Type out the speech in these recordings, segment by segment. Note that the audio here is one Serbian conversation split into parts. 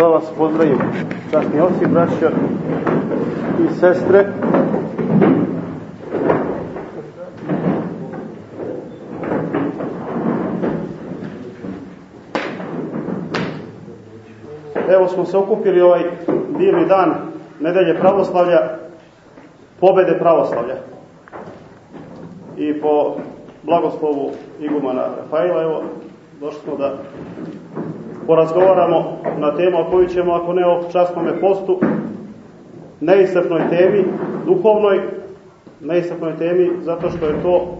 da vas pozdravim, časni oci, braća i sestre. Evo smo se okupili ovaj divni dan nedelje pravoslavlja, pobede pravoslavlja. I po blagoslovu igumana Rafaila, evo, došli smo da porazgovaramo na temu o koju ćemo, ako ne o častnome postu, neisrpnoj temi, duhovnoj, neisrpnoj temi, zato što je to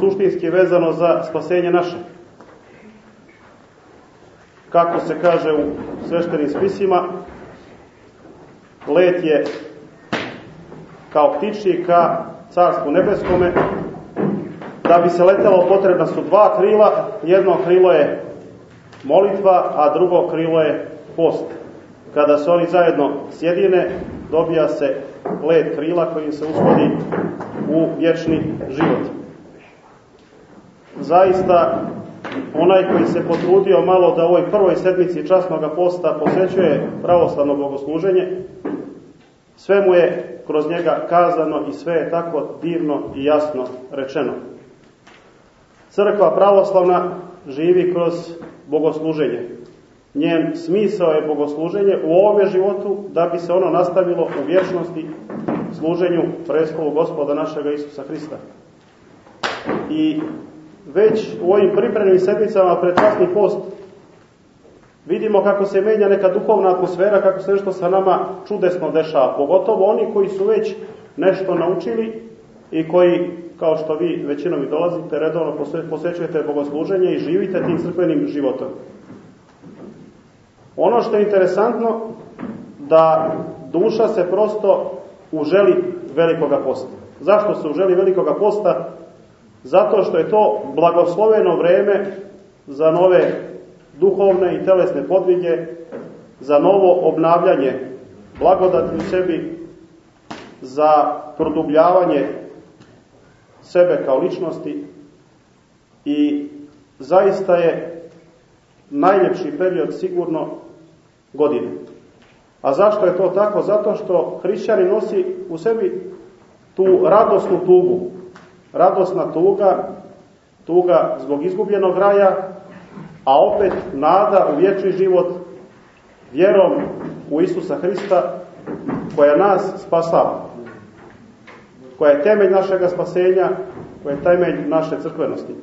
suštinski vezano za spasenje naše. Kako se kaže u sveštenim spisima, let je kao ptiči ka carstvu nebeskome, da bi se letelo potrebna su dva krila, jedno krilo je molitva, a drugo krilo je post. Kada se oni zajedno sjedine, dobija se let krila kojim se uspodi u vječni život. Zaista, onaj koji se potrudio malo da u ovoj prvoj sedmici časnog posta posvećuje pravoslavno bogosluženje, sve mu je kroz njega kazano i sve je tako divno i jasno rečeno. Crkva pravoslavna živi kroz bogosluženje. Njen smisao je bogosluženje u ovome životu da bi se ono nastavilo u vječnosti služenju preskolu gospoda našega Isusa Hrista. I već u ovim pripremnim sedmicama pred časni post vidimo kako se menja neka duhovna atmosfera, kako se nešto sa nama čudesno dešava, pogotovo oni koji su već nešto naučili i koji, kao što vi većinom i dolazite, redovno posvećujete bogosluženje i živite tim crkvenim životom. Ono što je interesantno, da duša se prosto uželi velikoga posta. Zašto se uželi velikoga posta? Zato što je to blagosloveno vreme za nove duhovne i telesne podvige, za novo obnavljanje blagodati u sebi, za produbljavanje sebe kao ličnosti i zaista je najljepši period sigurno godine. A zašto je to tako? Zato što hrišćani nosi u sebi tu radosnu tugu. Radosna tuga, tuga zbog izgubljenog raja, a opet nada u vječni život vjerom u Isusa Hrista koja nas spasava, koja je temelj našega spasenja, koja je temelj naše crkvenosti.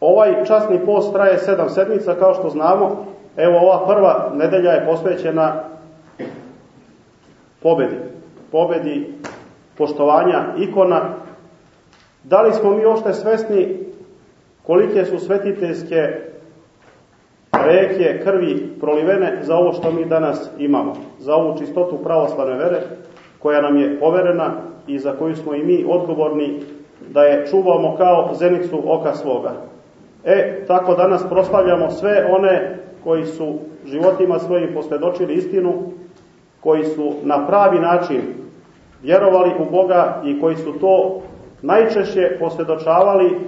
Ovaj časni post traje sedam sedmica, kao što znamo. Evo, ova prva nedelja je posvećena pobedi. Pobedi poštovanja ikona. Da li smo mi ošte svesni kolike su svetiteljske reke krvi prolivene za ovo što mi danas imamo, za ovu čistotu pravoslavne vere koja nam je poverena i za koju smo i mi odgovorni da je čuvamo kao zenicu oka svoga. E, tako danas proslavljamo sve one koji su životima svojim posvjedočili istinu, koji su na pravi način vjerovali u Boga i koji su to najčešće posvjedočavali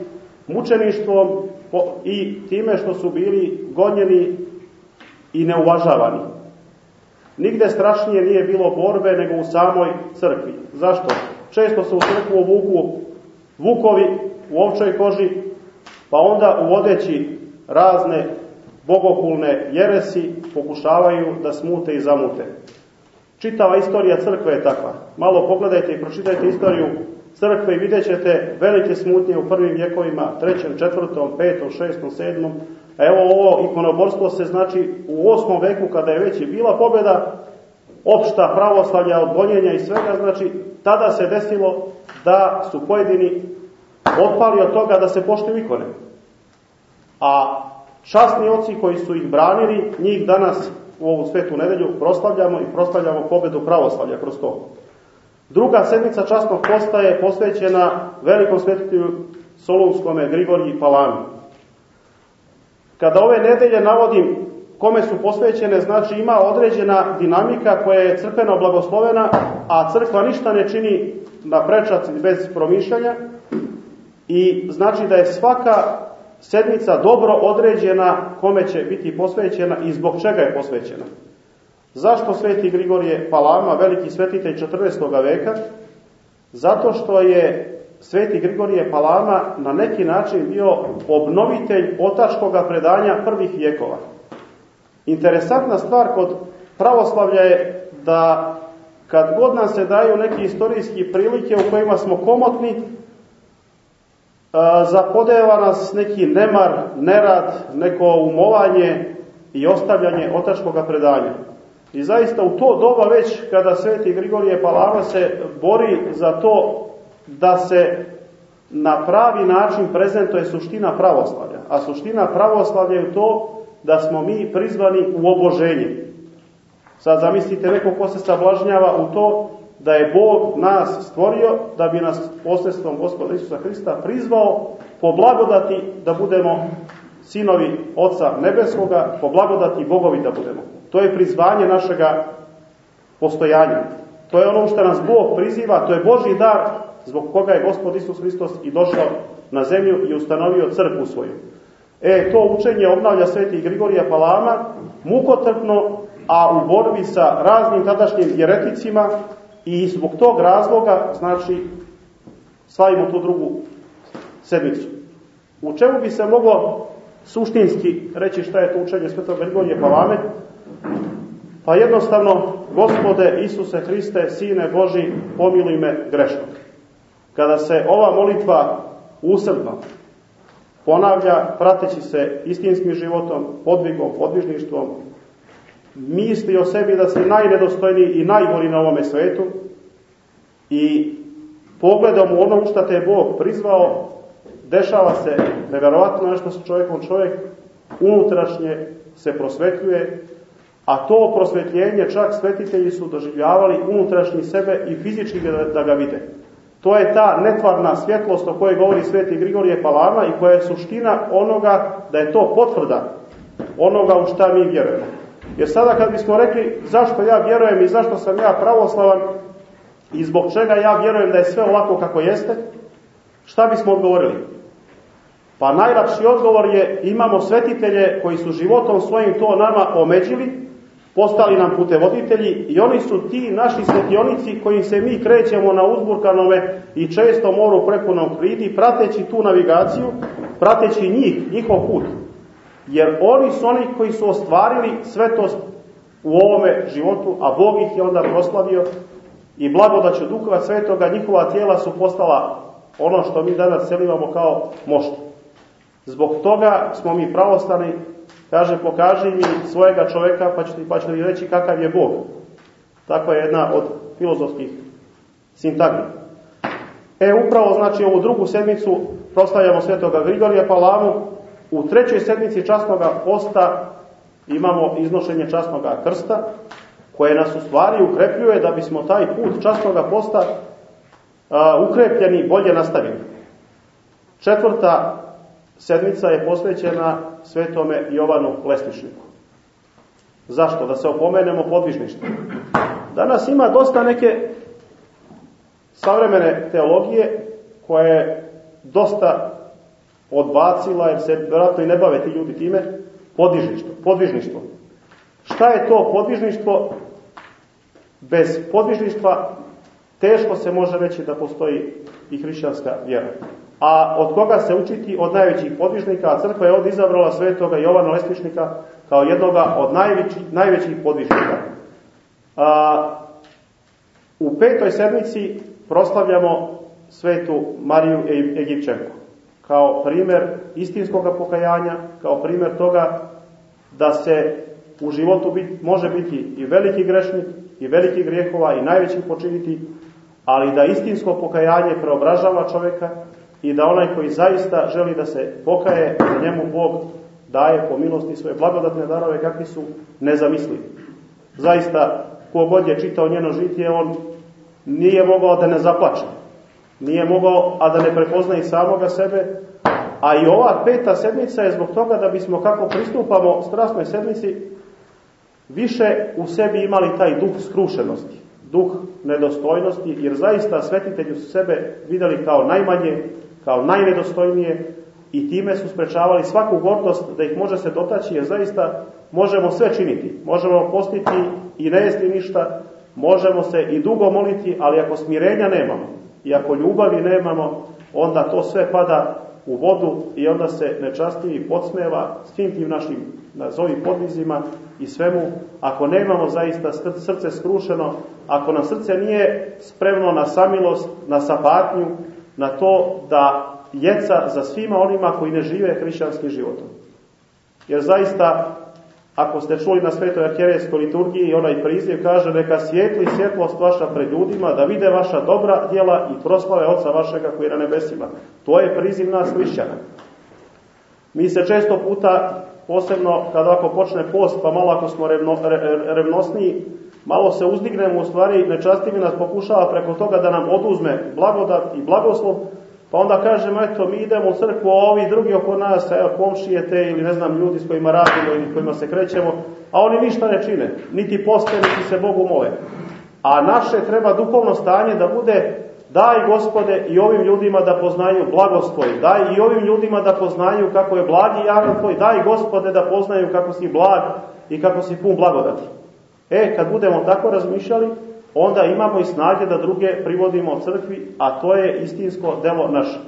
mučeništvom i time što su bili gonjeni i neuvažavani. Nigde strašnije nije bilo borbe nego u samoj crkvi. Zašto? Često se u crkvu vuku vukovi u ovčoj koži, pa onda uvodeći razne bogokulne jeresi pokušavaju da smute i zamute. Čitava istorija crkve je takva. Malo pogledajte i pročitajte istoriju crkve i vidjet ćete velike smutnje u prvim vjekovima, trećem, četvrtom, petom, šestom, sedmom. A evo ovo ikonoborstvo se znači u osmom veku kada je već i bila pobjeda, opšta pravoslavlja od gonjenja i svega, znači tada se desilo da su pojedini otpali od toga da se poštuju ikone. A časni oci koji su ih branili, njih danas u ovu svetu nedelju proslavljamo i proslavljamo pobedu pravoslavlja kroz to. Druga sedmica časnog posta je posvećena velikom svetitelju Solunskome Grigoriji Palami. Kada ove nedelje navodim kome su posvećene, znači ima određena dinamika koja je crkveno blagoslovena, a crkva ništa ne čini na prečac bez promišljanja i znači da je svaka sedmica dobro određena kome će biti posvećena i zbog čega je posvećena. Zašto sveti Grigorije Palama, veliki svetitelj 14. veka? Zato što je sveti Grigorije Palama na neki način bio obnovitelj otačkog predanja prvih vjekova. Interesantna stvar kod pravoslavlja je da kad god nam se daju neke istorijski prilike u kojima smo komotni, zapodeva nas neki nemar, nerad, neko umovanje i ostavljanje otačkog predanja. I zaista u to doba već kada sveti Grigorije Palama se bori za to da se na pravi način prezentuje suština pravoslavlja. A suština pravoslavlja je to da smo mi prizvani u oboženje. Sad zamislite neko ko se sablažnjava u to da je Bog nas stvorio da bi nas posredstvom gospoda Isusa Hrista prizvao po blagodati da budemo sinovi Oca Nebeskoga, po blagodati Bogovi da budemo. To je prizvanje našega postojanja. To je ono što nas Bog priziva, to je Boži dar zbog koga je Gospod Isus Hristos i došao na zemlju i ustanovio crkvu svoju. E, to učenje obnavlja sveti Grigorija Palama, mukotrpno, a u borbi sa raznim tadašnjim jereticima i zbog tog razloga, znači, slavimo tu drugu sedmicu. U čemu bi se moglo suštinski reći šta je to učenje svetog Grigorije Palame? Pa jednostavno, gospode Isuse Hriste, Sine Boži, pomiluj me grešnog. Kada se ova molitva usrdno ponavlja, prateći se istinskim životom, podvigom, podvižništvom, misli o sebi da si najnedostojniji i najbolji na ovome svetu i pogledom u ono što te je Bog prizvao, dešava se neverovatno nešto sa čovjekom, čovjek unutrašnje se prosvetljuje, a to prosvetljenje čak svetitelji su doživljavali unutrašnji sebe i fizički da, da ga vide. To je ta netvarna svjetlost o kojoj govori sveti Grigorije Palama i koja je suština onoga da je to potvrda onoga u šta mi vjerujemo. Jer sada kad bismo rekli zašto ja vjerujem i zašto sam ja pravoslavan i zbog čega ja vjerujem da je sve ovako kako jeste, šta bismo odgovorili? Pa najlakši odgovor je imamo svetitelje koji su životom svojim to nama omeđili, postali nam putevoditelji i oni su ti naši svetionici kojim se mi krećemo na uzburkanome i često moru prepunom hridi, prateći tu navigaciju, prateći njih, njihov put. Jer oni su oni koji su ostvarili svetost u ovome životu, a Bog ih je onda proslavio i blagodaću Duhova Svetoga njihova tijela su postala ono što mi danas selivamo kao mošt. Zbog toga smo mi pravostani, kaže pokaži mi svojega čoveka pa ću pa ću ti reći kakav je Bog. Takva je jedna od filozofskih sintagmi. E, upravo znači ovu drugu sedmicu proslavljamo svetoga Grigorija Palamu, U trećoj sedmici časnog posta imamo iznošenje časnog krsta, koje nas u stvari ukrepljuje da bismo taj put časnog posta a, ukrepljeni bolje nastavili. Četvrta sedmica je posvećena svetome Jovanu Lesničniku. Zašto? Da se opomenemo podvižništvo. Danas ima dosta neke savremene teologije koje dosta odbacila, jer se vjerojatno i ne bave ti ljudi time, podvižništvo. podvižništvo. Šta je to podvižništvo? Bez podvižništva teško se može reći da postoji i hrišćanska vjera. A od koga se učiti? Od najvećih podvižnika, a crkva je ovdje izabrala svetoga Jovana Lesničnika kao jednoga od najvećih, najvećih podvižnika. A, u petoj sedmici proslavljamo svetu Mariju Egipćenku kao primjer istinskog pokajanja, kao primjer toga da se u životu bit, može biti i veliki grešnik, i veliki grijehova, i najveći počiniti, ali da istinsko pokajanje preobražava čovjeka i da onaj koji zaista želi da se pokaje, da njemu Bog daje po milosti svoje blagodatne darove kakvi su nezamislivi. Zaista, ko god je čitao njeno žitije, on nije mogao da ne zaplače. Nije mogao, a da ne prepozna i samoga sebe, a i ova peta sedmica je zbog toga da bismo kako pristupamo strasnoj sedmici više u sebi imali taj duh skrušenosti, duh nedostojnosti, jer zaista svetitelji su sebe videli kao najmanje, kao najnedostojnije, i time su sprečavali svaku gordost da ih može se dotaći, jer zaista možemo sve činiti. Možemo postiti i ne jesti ništa, možemo se i dugo moliti, ali ako smirenja nemamo i ako ljubavi nemamo, onda to sve pada u vodu i onda se nečastivi podsmeva svim tim našim nazovi podvizima i svemu, ako nemamo zaista srce skrušeno, ako nam srce nije spremno na samilost, na sapatnju, na to da jeca za svima onima koji ne žive hrišćanskim životom. Jer zaista, ako ste čuli na svetoj arhijerejskoj liturgiji, onaj priziv kaže neka svijetli svjetlost vaša pred ljudima, da vide vaša dobra djela i proslave Oca vašega koji je na nebesima. To je priziv nas hrišćana. Mi se često puta, posebno kada ako počne post, pa malo ako smo revno, re, revnosniji, malo se uzdignemo, u stvari nečastivi nas pokušava preko toga da nam oduzme blagodat i blagoslov, Pa onda kažemo, eto, mi idemo u crkvu, a ovi drugi oko nas, evo, komšije te ili ne znam, ljudi s kojima radimo ili kojima se krećemo, a oni ništa ne čine, niti poste, niti se Bogu mole. A naše treba duhovno stanje da bude, daj gospode i ovim ljudima da poznaju blagost tvoj, daj i ovim ljudima da poznaju kako je blagi javan tvoj, daj gospode da poznaju kako si blag i kako si pun blagodati. E, kad budemo tako razmišljali, onda imamo i snage da druge privodimo crkvi, a to je istinsko delo naše.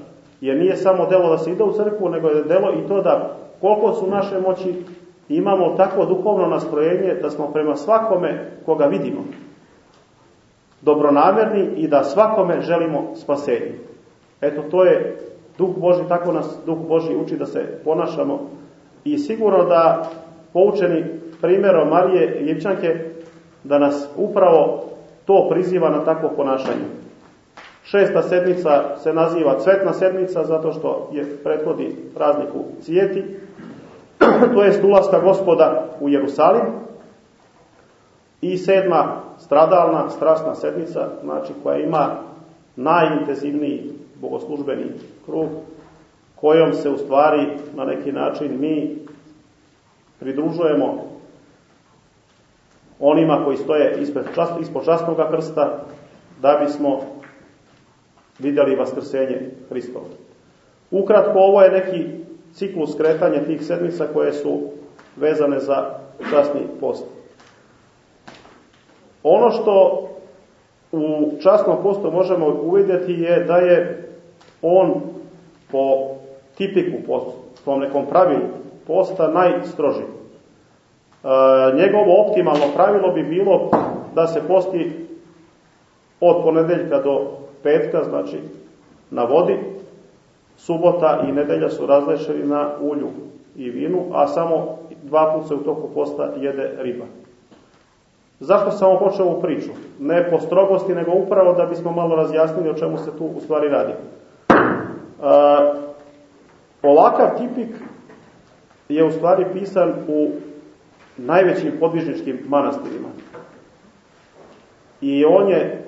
Jer nije samo delo da se ide u crkvu, nego je delo i to da koliko su naše moći, imamo takvo duhovno nastrojenje da smo prema svakome koga vidimo dobronamerni i da svakome želimo spasenje. Eto, to je Duh Boži, tako nas Duh Boži uči da se ponašamo i sigurno da poučeni primjerom Marije Ljepčanke da nas upravo to priziva na takvo ponašanje. Šesta sedmica se naziva cvetna sedmica zato što je prethodi prazniku cijeti, to je ulaska gospoda u Jerusalim i sedma stradalna, strasna sedmica, znači koja ima najintenzivniji bogoslužbeni krug, kojom se u stvari na neki način mi pridružujemo onima koji stoje ispred čast, ispod častnog krsta, da bismo vidjeli vaskrsenje Hristova. Ukratko, ovo je neki ciklus kretanja tih sedmica koje su vezane za časni post. Ono što u časnom postu možemo uvidjeti je da je on po tipiku, po tom nekom pravilu posta najstrožiji. E, njegovo optimalno pravilo bi bilo da se posti od ponedeljka do petka, znači na vodi, subota i nedelja su razlešeni na ulju i vinu, a samo dva puta se u toku posta jede riba. Zašto sam počeo ovu priču? Ne po strogosti, nego upravo da bismo malo razjasnili o čemu se tu u stvari radi. E, ovakav tipik je u stvari pisan u najvećim podvižničkim manastirima. I on je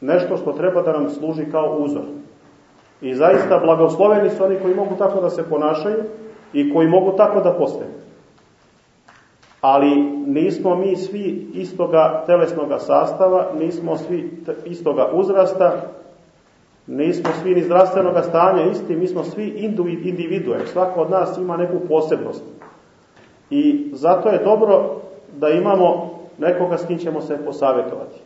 nešto što treba da nam služi kao uzor. I zaista blagosloveni su oni koji mogu tako da se ponašaju i koji mogu tako da postaju. Ali nismo mi svi istoga telesnoga sastava, nismo svi istoga uzrasta, nismo svi ni zdravstvenog stanja isti, mi smo svi individue. Svako od nas ima neku posebnost. I zato je dobro da imamo nekoga s kim ćemo se posavjetovati.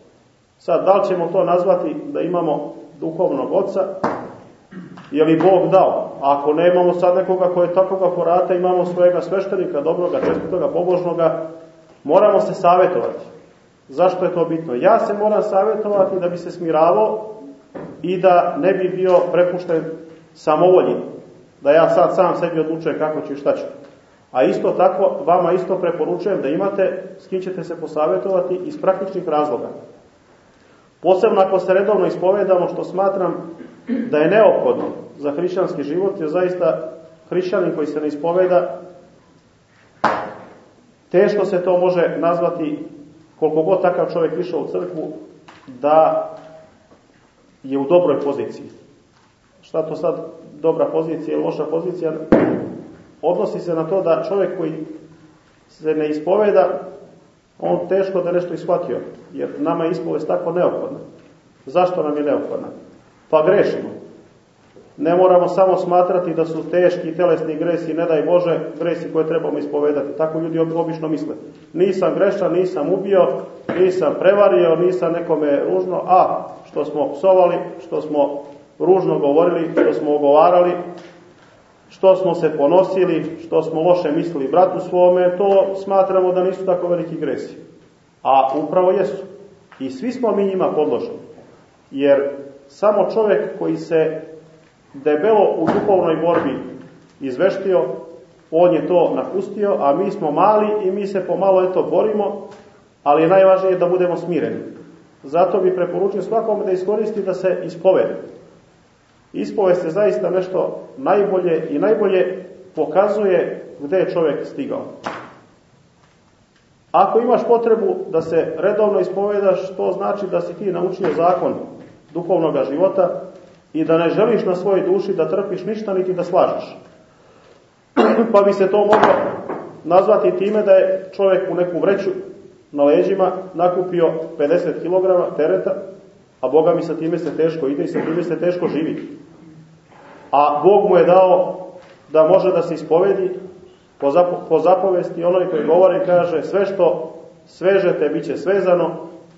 Sad, da li ćemo to nazvati da imamo duhovnog oca, je li Bog dao? A ako nemamo sad nekoga koje je takvoga forata, imamo svojega sveštenika, dobroga, čestitoga, pobožnoga, moramo se savjetovati. Zašto je to bitno? Ja se moram savjetovati da bi se smiravao i da ne bi bio prepušten samovolji. Da ja sad sam sebi odlučujem kako ću i šta ću. A isto tako, vama isto preporučujem da imate s kim ćete se posavjetovati iz praktičnih razloga. Posebno ako se redovno ispovedamo, što smatram da je neophodno za hrišćanski život, je zaista hrišćanin koji se ne ispoveda, teško se to može nazvati, koliko god takav čovjek išao u crkvu, da je u dobroj poziciji. Šta to sad dobra pozicija ili loša pozicija? Odnosi se na to da čovjek koji se ne ispoveda, on teško da nešto ishvatio, jer nama je ispovest tako neophodna. Zašto nam je neophodna? Pa grešimo. Ne moramo samo smatrati da su teški telesni gresi, ne daj Bože, gresi koje trebamo ispovedati. Tako ljudi obično misle. Nisam grešan, nisam ubio, nisam prevario, nisam nekome ružno, a što smo psovali, što smo ružno govorili, što smo ogovarali, što smo se ponosili, što smo loše mislili bratu svome, to smatramo da nisu tako veliki gresi. A upravo jesu. I svi smo mi njima podloženi. Jer samo čovjek koji se debelo u duhovnoj borbi izveštio, on je to napustio, a mi smo mali i mi se pomalo eto borimo, ali je najvažnije da budemo smireni. Zato bi preporučio svakom da iskoristi da se ispovede. Ispovest je zaista nešto najbolje i najbolje pokazuje gde je čovjek stigao. Ako imaš potrebu da se redovno ispovedaš, to znači da si ti naučio zakon duhovnog života i da ne želiš na svojoj duši da trpiš ništa niti da slažeš. pa bi se to moglo nazvati time da je čovjek u neku vreću na leđima nakupio 50 kg tereta, a Boga mi sa time se teško ide i sa time se teško živi. A Bog mu je dao da može da se ispovedi po, zapo, po zapovesti onoj koji govori kaže sve što svežete bit će svezano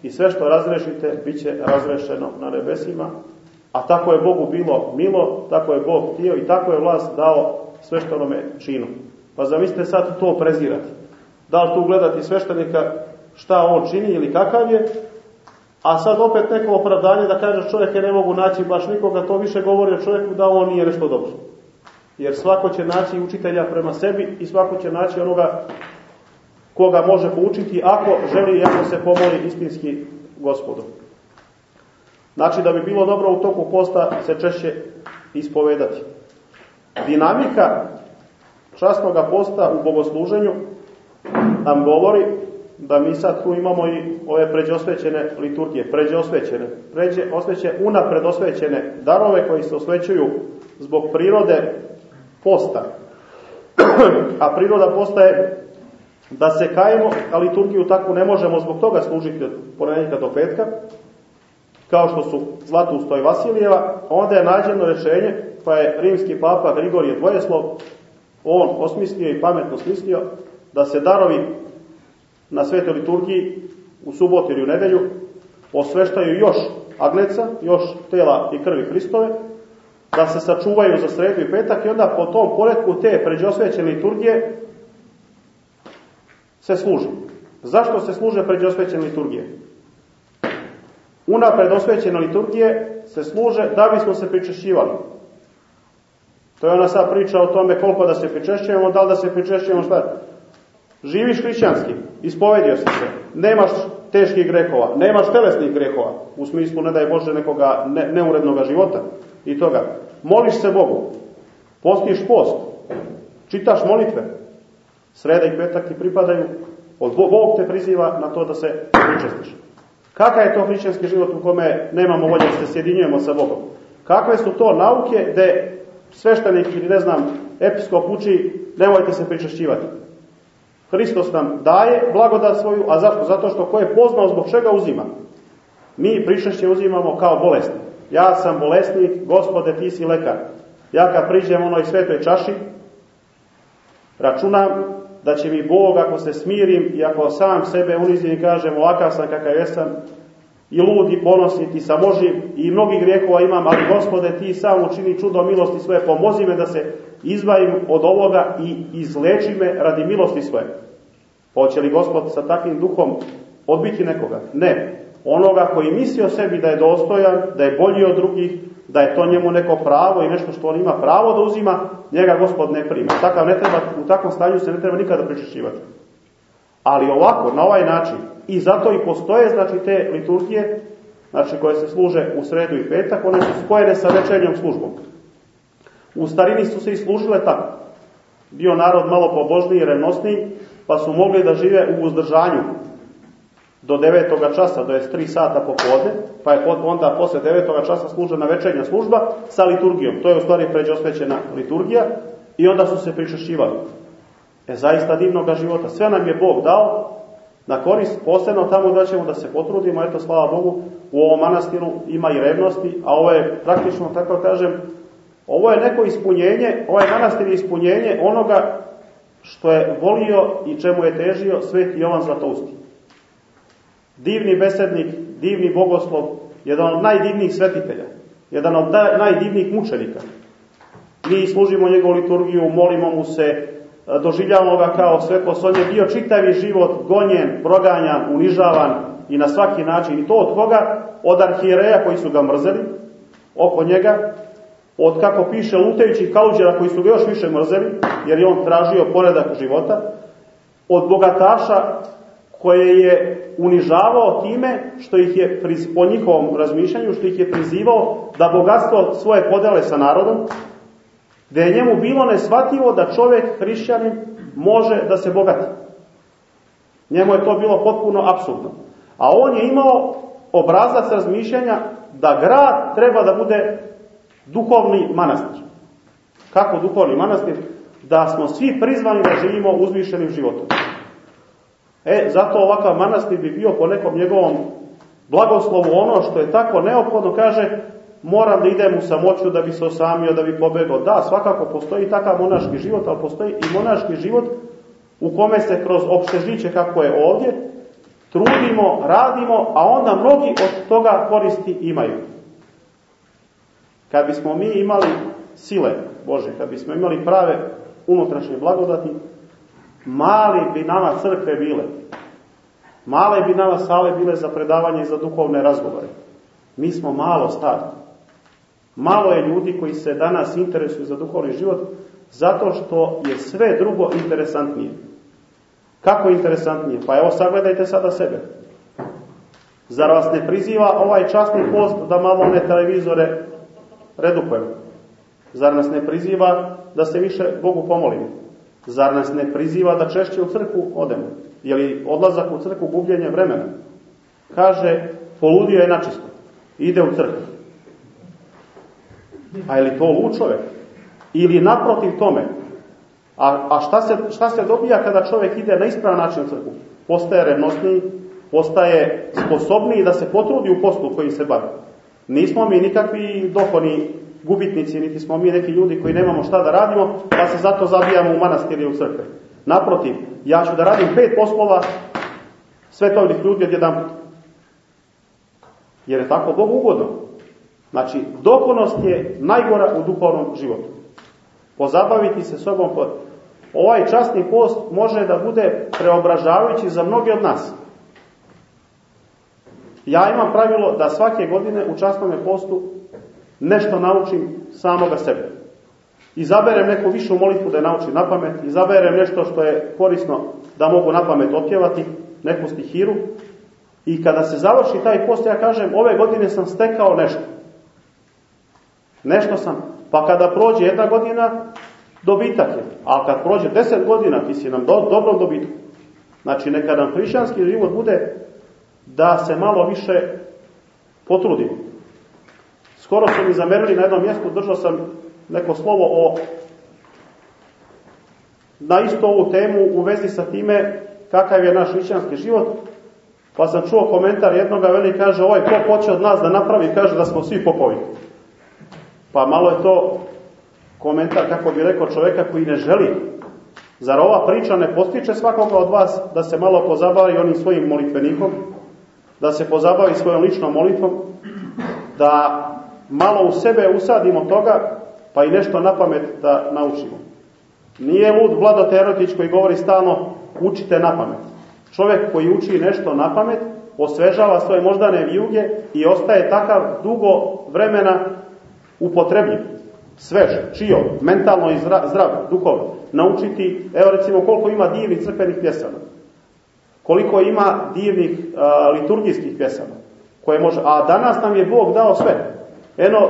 i sve što razrešite bit će razrešeno na nebesima. A tako je Bogu bilo milo, tako je Bog htio i tako je vlast dao sveštenome činu. Pa zamislite sad to prezirati. Da li tu gledati sveštenika šta on čini ili kakav je, a sad opet neko opravdanje da kaže čovjek je ne mogu naći baš nikoga, to više govori o čovjeku da on nije nešto dobro. Jer svako će naći učitelja prema sebi i svako će naći onoga koga može poučiti ako želi i ako se pomoli istinski gospodu. Znači da bi bilo dobro u toku posta se češće ispovedati. Dinamika časnog posta u bogosluženju nam govori da mi sad tu imamo i ove pređe osvećene liturgije, pređe osvećene, pređe osveće, unapred osvećene darove koji se osvećuju zbog prirode posta. A priroda posta je da se kajemo, a liturgiju takvu ne možemo zbog toga služiti od ponedjeljka do petka, kao što su Zlatusto i Vasilijeva, onda je nađeno rešenje, pa je rimski papa Grigorije Dvojeslov, on osmislio i pametno smislio, da se darovi na svetoj liturgiji u subotu ili u nedelju osveštaju još agneca, još tela i krvi Hristove, da se sačuvaju za sredu i petak i onda po tom poredku te pređosvećene liturgije se služi. Zašto se služe pređosvećene liturgije? Unapred osvećene liturgije se služe da bismo se pričešćivali. To je ona sad priča o tome koliko da se pričešćujemo, da li da se pričešćujemo šta. Živiš hrišćanski, ispovedio si se, nemaš teških grehova, nemaš telesnih grehova, u smislu ne daj Bože nekoga ne, neurednog života i toga. Moliš se Bogu, postiš post, čitaš molitve, sreda i petak ti pripadaju, od Bog te priziva na to da se pričestiš. Kakav je to hrišćanski život u kome nemamo volje da se sjedinjujemo sa Bogom? Kakve su to nauke gde sveštenik ili ne znam, episkop uči nemojte se pričešćivati? Hristos nam daje blagodat svoju, a zašto? Zato što ko je poznao zbog čega uzima. Mi pričešće uzimamo kao bolesni. Ja sam bolesnik, gospode, ti si lekar. Ja kad priđem onoj svetoj čaši, računam da će mi Bog, ako se smirim i ako sam sebe unizim i kažem ovakav sam kakav jesam, i lud i ponosni, i samoživ, i mnogi grijehova imam, ali gospode, ti sam učini čudo milosti svoje, pomozi me da se izbavim od ovoga i izleči me radi milosti svoje. Hoće li gospod sa takvim duhom odbiti nekoga? Ne. Onoga koji misli o sebi da je dostojan, da je bolji od drugih, da je to njemu neko pravo i nešto što on ima pravo da uzima, njega gospod ne prima. Takav ne treba, u takvom stanju se ne treba nikada pričešćivati. Ali ovako, na ovaj način, i zato i postoje znači te liturgije, znači koje se služe u sredu i petak, one su spojene sa večernjom službom. U starini su se i služile tako. Bio narod malo pobožniji i revnosniji, pa su mogli da žive u uzdržanju do 9. časa, to je 3 sata popodne, pa je onda posle 9. časa služena večernja služba sa liturgijom. To je u stvari pređosvećena liturgija i onda su se pričešćivali. E, zaista divnog života. Sve nam je Bog dao na korist, posebno tamo da ćemo da se potrudimo, eto, slava Bogu, u ovom manastiru ima i revnosti, a ovo je praktično, tako kažem, Ovo je neko ispunjenje, ovaj manastir je ispunjenje onoga što je volio i čemu je težio sveti Jovan Zlatousti. Divni besednik, divni bogoslov, jedan od najdivnijih svetitelja, jedan od najdivnijih mučenika. Mi služimo njegovu liturgiju, molimo mu se, doživljavamo ga kao svetlost. On je bio čitavi život gonjen, proganjan, unižavan i na svaki način. I to od koga? Od arhijereja koji su ga mrzeli oko njega, od kako piše lutajućih kaluđera koji su ga još više mrzeli, jer je on tražio poredak života, od bogataša koje je unižavao time što ih je, po njihovom razmišljanju, što ih je prizivao da bogatstvo svoje podele sa narodom, da je njemu bilo nesvativo da čovjek, hrišćanin, može da se bogati. Njemu je to bilo potpuno apsurdno. A on je imao obrazac razmišljanja da grad treba da bude duhovni manastir. Kako duhovni manastir? Da smo svi prizvani da živimo uzvišenim životom. E, zato ovakav manastir bi bio po nekom njegovom blagoslovu ono što je tako neophodno, kaže, moram da idem u samoću da bi se osamio, da bi pobegao. Da, svakako postoji takav monaški život, ali postoji i monaški život u kome se kroz opštežiće kako je ovdje, trudimo, radimo, a onda mnogi od toga koristi imaju. Kad bismo mi imali sile Bože, kad bismo imali prave unutrašnje blagodati, mali bi nama crkve bile. Male bi nama sale bile za predavanje i za duhovne razgovore. Mi smo malo starti. Malo je ljudi koji se danas interesuju za duhovni život, zato što je sve drugo interesantnije. Kako interesantnije? Pa evo sagledajte sada sebe. Zar vas ne priziva ovaj časni post da malo one televizore redukujemo? Zar nas ne priziva da se više Bogu pomolimo? Zar nas ne priziva da češće u crku odemo? Je li odlazak u crku gubljenje vremena? Kaže, poludio je načisto. Ide u crku. A je li to lud čovjek? Ili naprotiv tome? A, a šta, se, šta se dobija kada čovjek ide na ispravan način u crku? Postaje revnosniji, postaje sposobniji da se potrudi u poslu kojim se bavi. Nismo mi nikakvi dohoni gubitnici, niti smo mi neki ljudi koji nemamo šta da radimo, pa se zato zabijamo u manastir i u crkve. Naprotiv, ja ću da radim pet poslova svetovnih ljudi odjedan Jer je tako Bog ugodno. Znači, dokonost je najgora u duhovnom životu. Pozabaviti se sobom. Ovaj časni post može da bude preobražavajući za mnoge od nas. Ja imam pravilo da svake godine u časnom postu nešto naučim samoga sebe. Izaberem neku višu molitvu da je naučim na pamet, izaberem nešto što je korisno da mogu na pamet otpjevati, neku stihiru. I kada se završi taj post, ja kažem, ove godine sam stekao nešto. Nešto sam. Pa kada prođe jedna godina, dobitak je. A kad prođe deset godina, ti si nam do, dobrom dobitku. Znači, neka nam hrišćanski život bude da se malo više potrudimo. Skoro su mi zamerili na jednom mjestu, držao sam neko slovo o na isto ovu temu u vezi sa time kakav je naš hrišćanski život, pa sam čuo komentar jednoga veli kaže ovaj pop hoće od nas da napravi, kaže da smo svi popovi. Pa malo je to komentar, kako bi rekao, čoveka koji ne želi. Zar ova priča ne postiče svakoga od vas da se malo pozabavi onim svojim molitvenikom, da se pozabavi svojom ličnom molitvom, da malo u sebe usadimo toga, pa i nešto na pamet da naučimo. Nije lud Vlado Terotić koji govori stalno učite na pamet. Čovjek koji uči nešto na pamet, osvežava svoje moždane vijuge i ostaje takav dugo vremena upotrebljiv, svež, čio, mentalno i zdrav, duhovno. Naučiti, evo recimo koliko ima divnih crkvenih pjesama. Koliko ima divnih a, liturgijskih pjesama. Koje može, a danas nam je Bog dao sve. Eno,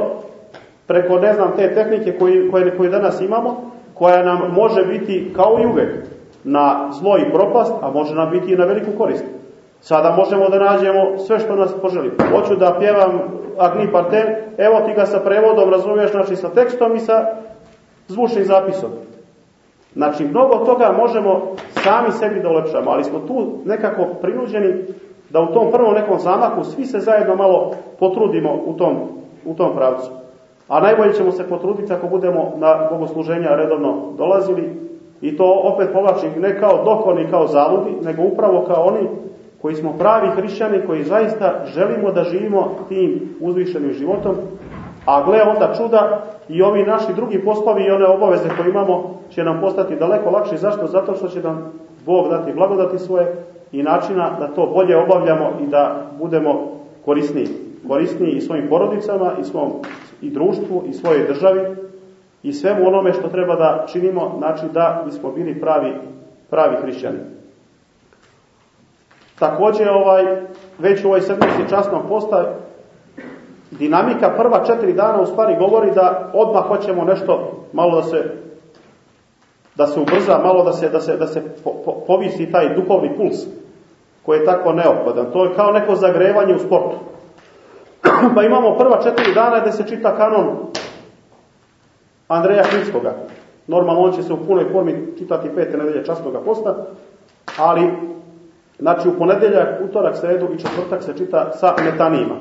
preko, ne znam, te tehnike koje, koje, koje danas imamo, koja nam može biti kao i uvek na zlo i propast, a može nam biti i na veliku korist. Sada možemo da nađemo sve što nas poželi. Hoću da pjevam Agni Parten, evo ti ga sa prevodom, razumiješ, znači sa tekstom i sa zvučnim zapisom. Znači, mnogo toga možemo sami sebi da ulepšamo, ali smo tu nekako prinuđeni da u tom prvom nekom zamaku svi se zajedno malo potrudimo u tom, u tom pravcu. A najbolje ćemo se potruditi ako budemo na bogosluženja redovno dolazili i to opet povlačim ne kao dokoni, kao zaludi, nego upravo kao oni koji smo pravi hrišćani, koji zaista želimo da živimo tim uzvišenim životom, a gle onda čuda i ovi naši drugi poslovi i one obaveze koje imamo će nam postati daleko lakše. Zašto? Zato što će nam Bog dati blagodati svoje i načina da to bolje obavljamo i da budemo korisniji. Korisniji i svojim porodicama, i svom i društvu, i svojoj državi, i svemu onome što treba da činimo, znači da bismo bili pravi, pravi hrišćani. Takođe, ovaj, već u ovoj sedmici časnog posta, dinamika prva četiri dana u stvari govori da odmah hoćemo nešto malo da se da se ubrza, malo da se, da se, da se po, po, povisi taj duhovni puls koji je tako neophodan. To je kao neko zagrevanje u sportu. pa imamo prva četiri dana gde se čita kanon Andreja Hritskoga. Normalno on će se u punoj formi čitati pete nedelje častnog posta, ali znači u ponedeljak, utorak, sredu i četvrtak se čita sa metanijima.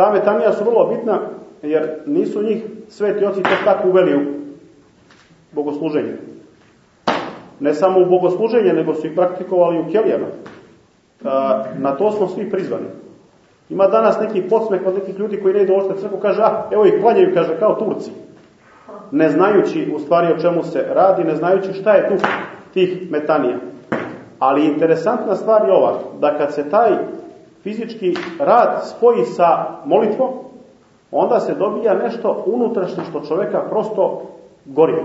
Ta metanija su vrlo bitna jer nisu njih sveti oci to tako uveli u bogosluženje. Ne samo u bogosluženje, nego su ih praktikovali u kelijama. Na to smo svi prizvani. Ima danas neki podsmeh od nekih ljudi koji ne idu ošte crkvu, kaže, ah, evo ih klanjaju, kaže, kao Turci. Ne znajući u stvari o čemu se radi, ne znajući šta je tu tih metanija. Ali interesantna stvar je ova, da kad se taj fizički rad spoji sa molitvom, onda se dobija nešto unutrašnje što čoveka prosto gori.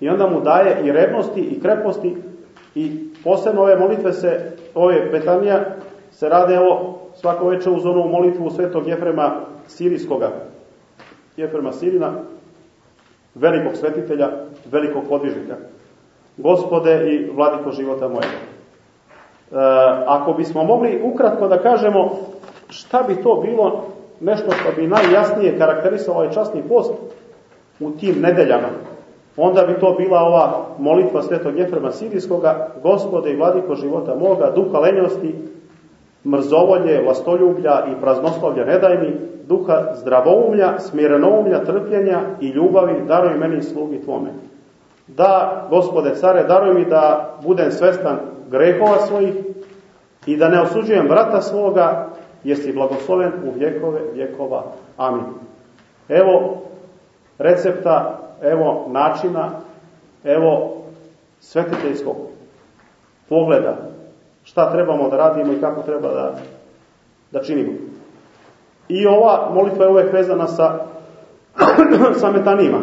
I onda mu daje i revnosti i kreposti i posebno ove molitve se, ove betanija se rade evo svako večer uz onu molitvu svetog Jefrema Sirijskoga. Jefrema Sirina, velikog svetitelja, velikog podvižnika. Gospode i vladiko života mojega. E, ako bismo mogli ukratko da kažemo šta bi to bilo nešto što bi najjasnije karakterisalo ovaj časni post u tim nedeljama, onda bi to bila ova molitva svetog Jefrema Sirijskoga, gospode i vladiko života moga, duha lenjosti, mrzovolje, vlastoljublja i praznoslovlja ne daj mi, duha zdravoumlja, smirenoumlja, trpljenja i ljubavi, daruj meni slugi tvome. Da, gospode care, daruj mi da budem svestan grehova svojih i da ne osuđujem brata svoga, jer si blagosloven u vjekove vjekova. Amin. Evo recepta evo načina, evo svetiteljskog pogleda, šta trebamo da radimo i kako treba da, da činimo. I ova molitva je uvek vezana sa, sa metanima.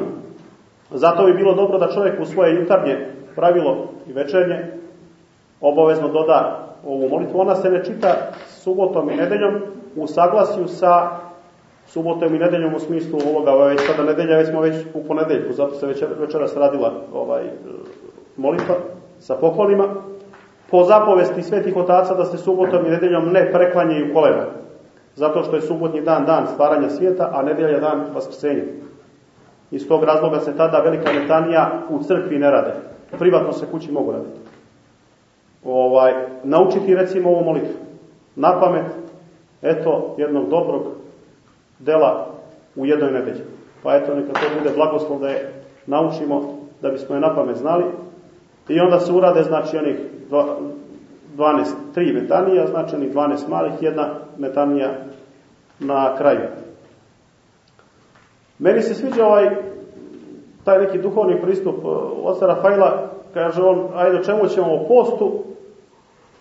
Zato bi bilo dobro da čovjek u svoje jutarnje pravilo i večernje obavezno doda ovu molitvu. Ona se ne čita subotom i nedeljom u saglasju sa subotom i nedeljom u smislu ovoga, već sada nedelja, već smo već u ponedeljku, zato se večer, večeras radila ovaj, molitva sa poklonima, po zapovesti svetih otaca da se subotom i nedeljom ne preklanjaju kolena, zato što je subotnji dan dan stvaranja svijeta, a nedelja dan vaskrsenja. Iz tog razloga se tada velika letanija u crkvi ne rade. Privatno se kući mogu raditi. Ovaj, naučiti recimo ovu molitvu. Na pamet, eto, jednog dobrog dela u jednoj nedelji. Pa eto, neka to bude blagoslov da je naučimo, da bismo je na pamet znali. I onda se urade, znači, onih 12, tri metanija, znači onih 12 malih, jedna metanija na kraju. Meni se sviđa ovaj, taj neki duhovni pristup e, oca Rafaela, kaže on, ajde, čemu ćemo o postu,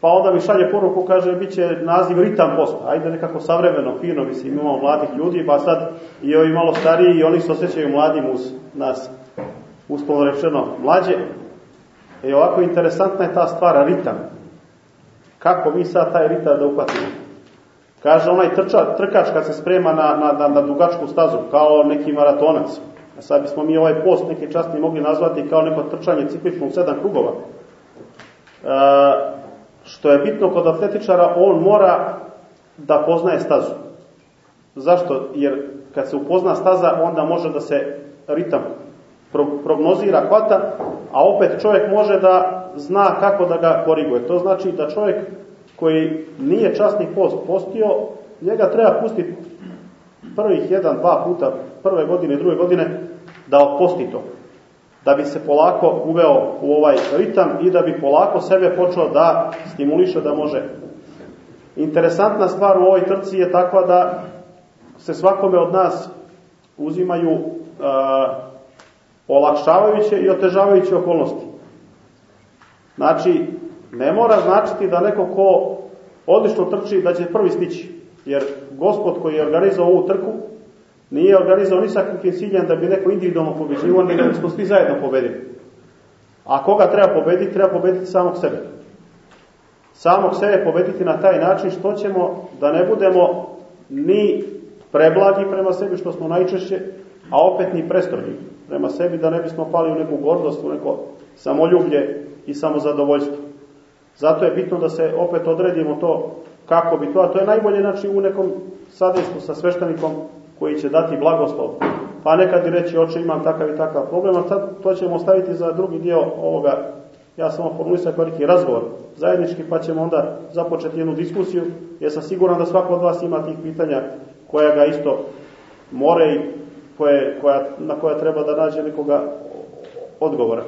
pa onda mi šalje poruku, kaže, bit će naziv ritam posta. Ajde nekako savremeno, fino, mislim, imamo mladih ljudi, pa sad i ovi malo stariji i oni se osjećaju mladim uz nas, uspolo rečeno, mlađe. E, ovako interesantna je ta stvar, ritam. Kako mi sad taj ritam da upatimo? Kaže, onaj trča, trkač kad se sprema na, na, na, na dugačku stazu, kao neki maratonac. A sad bismo mi ovaj post neki časni mogli nazvati kao neko trčanje ciklično u sedam krugova. E, što je bitno kod atletičara, on mora da poznaje stazu. Zašto? Jer kad se upozna staza, onda može da se ritam prognozira, hvata, a opet čovjek može da zna kako da ga koriguje. To znači da čovjek koji nije časni post postio, njega treba pustiti prvih jedan, dva puta, prve godine, druge godine, da oposti to. Da bi se polako uveo u ovaj ritam i da bi polako sebe počeo da stimuliše da može. Interesantna stvar u ovoj trci je takva da se svakome od nas uzimaju uh, olakšavajuće i otežavajuće okolnosti. Znači, ne mora značiti da neko ko odlično trči da će prvi stići. Jer gospod koji je organizao ovu trku nije organizao ni sa kakvim ciljem da bi neko individualno pobeđivo, nego da smo svi zajedno pobedili. A koga treba pobediti? Treba pobediti samog sebe. Samog sebe pobediti na taj način što ćemo da ne budemo ni preblagi prema sebi, što smo najčešće, a opet ni prestrogi prema sebi, da ne bismo pali u neku gordost, u neko samoljublje i samozadovoljstvo. Zato je bitno da se opet odredimo to kako bi to, a to je najbolje znači u nekom sadejstvu sa sveštenikom koji će dati blagoslov. Pa nekad i reći, oče, imam takav i takav problem, a sad to ćemo ostaviti za drugi dio ovoga, ja samo formulisam kao neki razgovor zajednički, pa ćemo onda započeti jednu diskusiju, jer sam siguran da svako od vas ima tih pitanja koja ga isto more i koje, koja, na koja treba da nađe nekoga odgovora.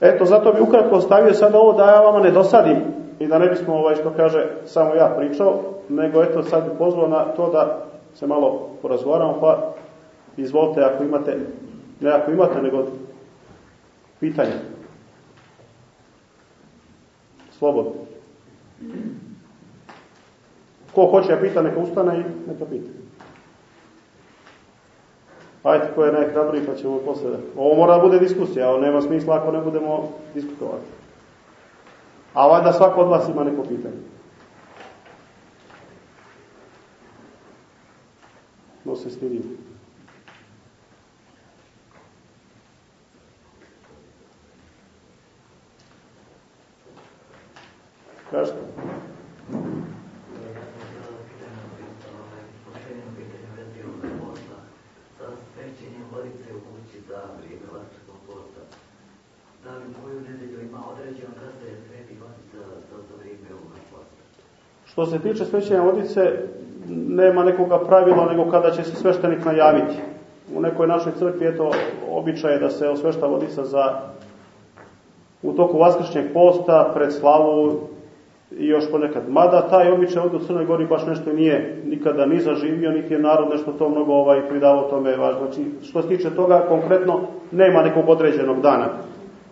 Eto, zato bi ukratko ostavio sad ovo da ja vama ne dosadim i da ne bismo, ovaj, što kaže, samo ja pričao, nego eto sad pozvao na to da se malo porazgovaramo, pa izvolite ako imate, ne ako imate, nego pitanja. Slobodno. Ko hoće da pita, neka ustane i neka pita. Ajde, ko je najhrabriji, pa ćemo posle. Ovo mora da bude diskusija, ovo nema smisla ako ne budemo diskutovati. A valjda svako od vas ima neko pitanje. No se stidim. Kažete? Da ima se? Što se tiče svećenja vodice, nema nekoga pravila nego kada će se sveštenik najaviti. U nekoj našoj crkvi je to običaj da se osvešta vodica za u toku vaskršnjeg posta, pred slavu i još ponekad. Mada taj običaj ovdje u Crnoj Gori baš nešto nije nikada ni zaživio, niti je narod nešto to mnogo ovaj, pridavao tome važno. Znači, što se tiče toga, konkretno nema nekog određenog dana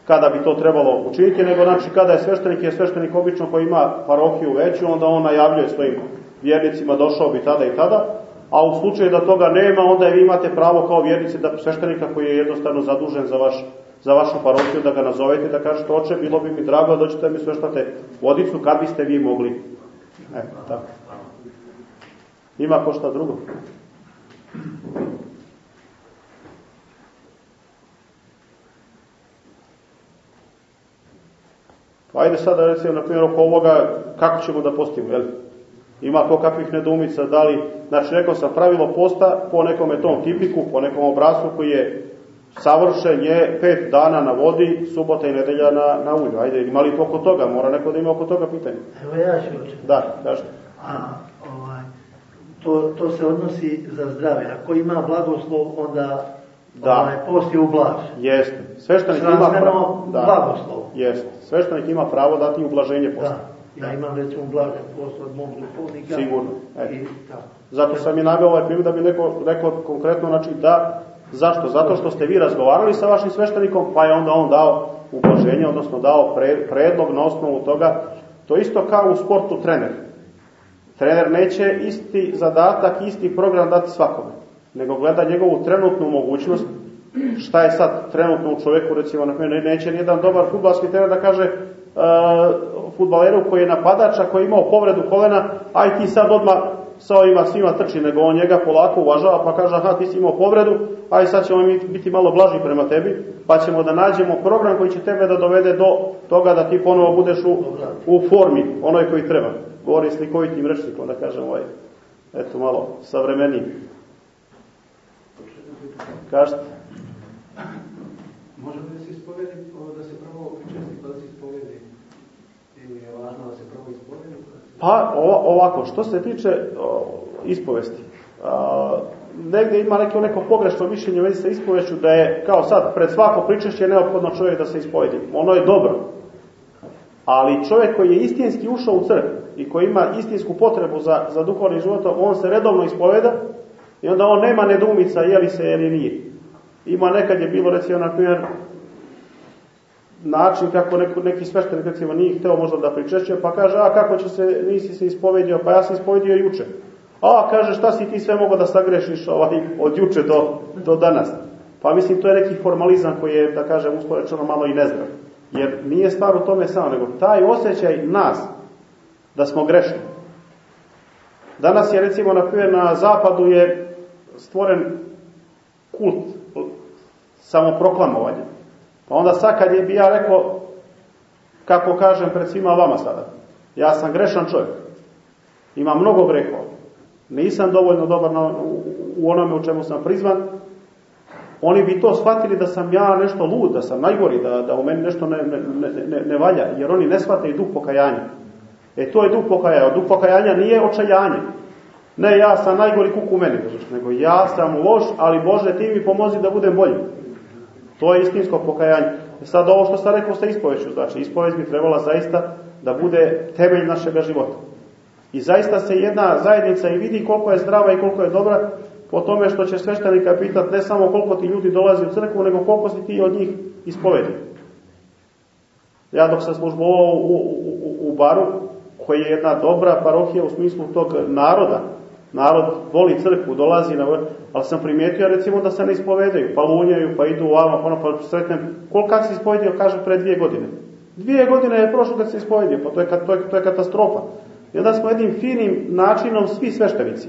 kada bi to trebalo učiniti, nego znači kada je sveštenik, je sveštenik obično koji ima parohiju veću, onda on najavljuje svojim vjernicima došao bi tada i tada, a u slučaju da toga nema, onda vi imate pravo kao vjernici da sveštenika koji je jednostavno zadužen za vaš za vašu parohiju da ga nazovete da kažete oče, bilo bi mi drago da dođete da mi sveštate vodicu kad biste vi mogli. E, tako. Ima ko šta drugo? Ajde sada recimo na primjer oko ovoga kako ćemo da postimo, jel? Ima ko kakvih nedoumica, da li, znači rekao sam pravilo posta po nekome tom tipiku, po nekom obrazu koji je savršen je pet dana na vodi, subota i nedelja na, na ulju. Ajde, ima li to oko toga? Mora neko da ima oko toga pitanje. Evo ja ću oče. Da, kažete. A, ovaj, to, to se odnosi za zdrave. Ako ima blagoslov, onda Da. ovaj, post je ublažen. Jeste. Sveštenik ima pravo. Da. blagoslov. Jeste. Sveštenik ima pravo dati ublaženje posta. Da. Ja imam recimo blažen post od mog duhovnika. Sigurno. Eto. I tako. Zato sam i naveo ovaj primjer da bi neko rekao konkretno, znači da, zašto? Zato što ste vi razgovarali sa vašim sveštenikom, pa je onda on dao ublaženje, odnosno dao pre, predlog na osnovu toga. To isto kao u sportu trener. Trener neće isti zadatak, isti program dati svakome, nego gleda njegovu trenutnu mogućnost, šta je sad trenutno u čoveku, recimo, na primjer, neće nijedan dobar futbalski trener da kaže uh, futbaleru koji je napadač, koji je imao povredu kolena, aj ti sad odmah sa ovima svima trči, nego on njega polako uvažava, pa kaže, aha, ti si imao povredu, aj sad ćemo mi biti malo blaži prema tebi, pa ćemo da nađemo program koji će tebe da dovede do toga da ti ponovo budeš u, u formi, onoj koji treba. Govori slikovitim rečnikom, da kažem, ovaj, eto malo, savremeniji. Kažete? Može li da se ispovedi, da se prvo pričesti pa da se ispovedi? Je važno da se prvo pa ovako, što se tiče o, ispovesti, a, negde ima neko, neko pogrešno mišljenje u vezi sa ispoveću da je kao sad pred svako pričešće neophodno čovjek da se ispovedi. Ono je dobro. Ali čovjek koji je istinski ušao u crkvu i koji ima istinsku potrebu za, za duhovnim životom, on se redovno ispoveda i onda on nema nedumica je li se ili nije. Ima nekad je bilo recimo na primjer način kako neko, neki sveštenik recimo nije hteo možda da pričešće, pa kaže, a kako će se, nisi se ispovedio, pa ja sam ispovedio juče. A, kaže, šta si ti sve mogao da sagrešiš ovaj, od juče do, do danas? Pa mislim, to je neki formalizam koji je, da kažem, usporečeno malo i nezdrav. Jer nije stvar u tome samo, nego taj osjećaj nas, da smo grešni. Danas je, recimo, na primjer, na zapadu je stvoren kult samoproklamovanja. Pa onda sad kad je bi ja rekao, kako kažem pred svima vama sada, ja sam grešan čovjek, imam mnogo grehova, nisam dovoljno dobar na, u, u onome u čemu sam prizvan, oni bi to shvatili da sam ja nešto lud, da sam najgori, da, da u meni nešto ne, ne, ne, ne valja, jer oni ne shvate i duh pokajanja. E to je duh pokajanja. Duh pokajanja nije očajanje. Ne, ja sam najgori kuk u meni, nego ja sam loš, ali Bože, ti mi pomozi da budem bolji. To je istinsko pokajanje. E sad ovo što sam rekao sa ispoveću, znači ispoveć bi trebala zaista da bude temelj našeg života. I zaista se jedna zajednica i vidi koliko je zdrava i koliko je dobra po tome što će sveštenika pitati ne samo koliko ti ljudi dolazi u crkvu, nego koliko si ti od njih ispovedi. Ja dok sam službovao u, u, u, u baru, koji je jedna dobra parohija u smislu tog naroda, narod voli crkvu, dolazi na ali sam primijetio recimo da se ne ispovedaju, pa lunjaju, pa idu ovamo, ono, pa sretnem, koliko kad se ispovedio, kaže, pre dvije godine. Dvije godine je prošlo kad se ispovedio, pa to je, to je, to je katastrofa. I onda smo jednim finim načinom svi sveštenici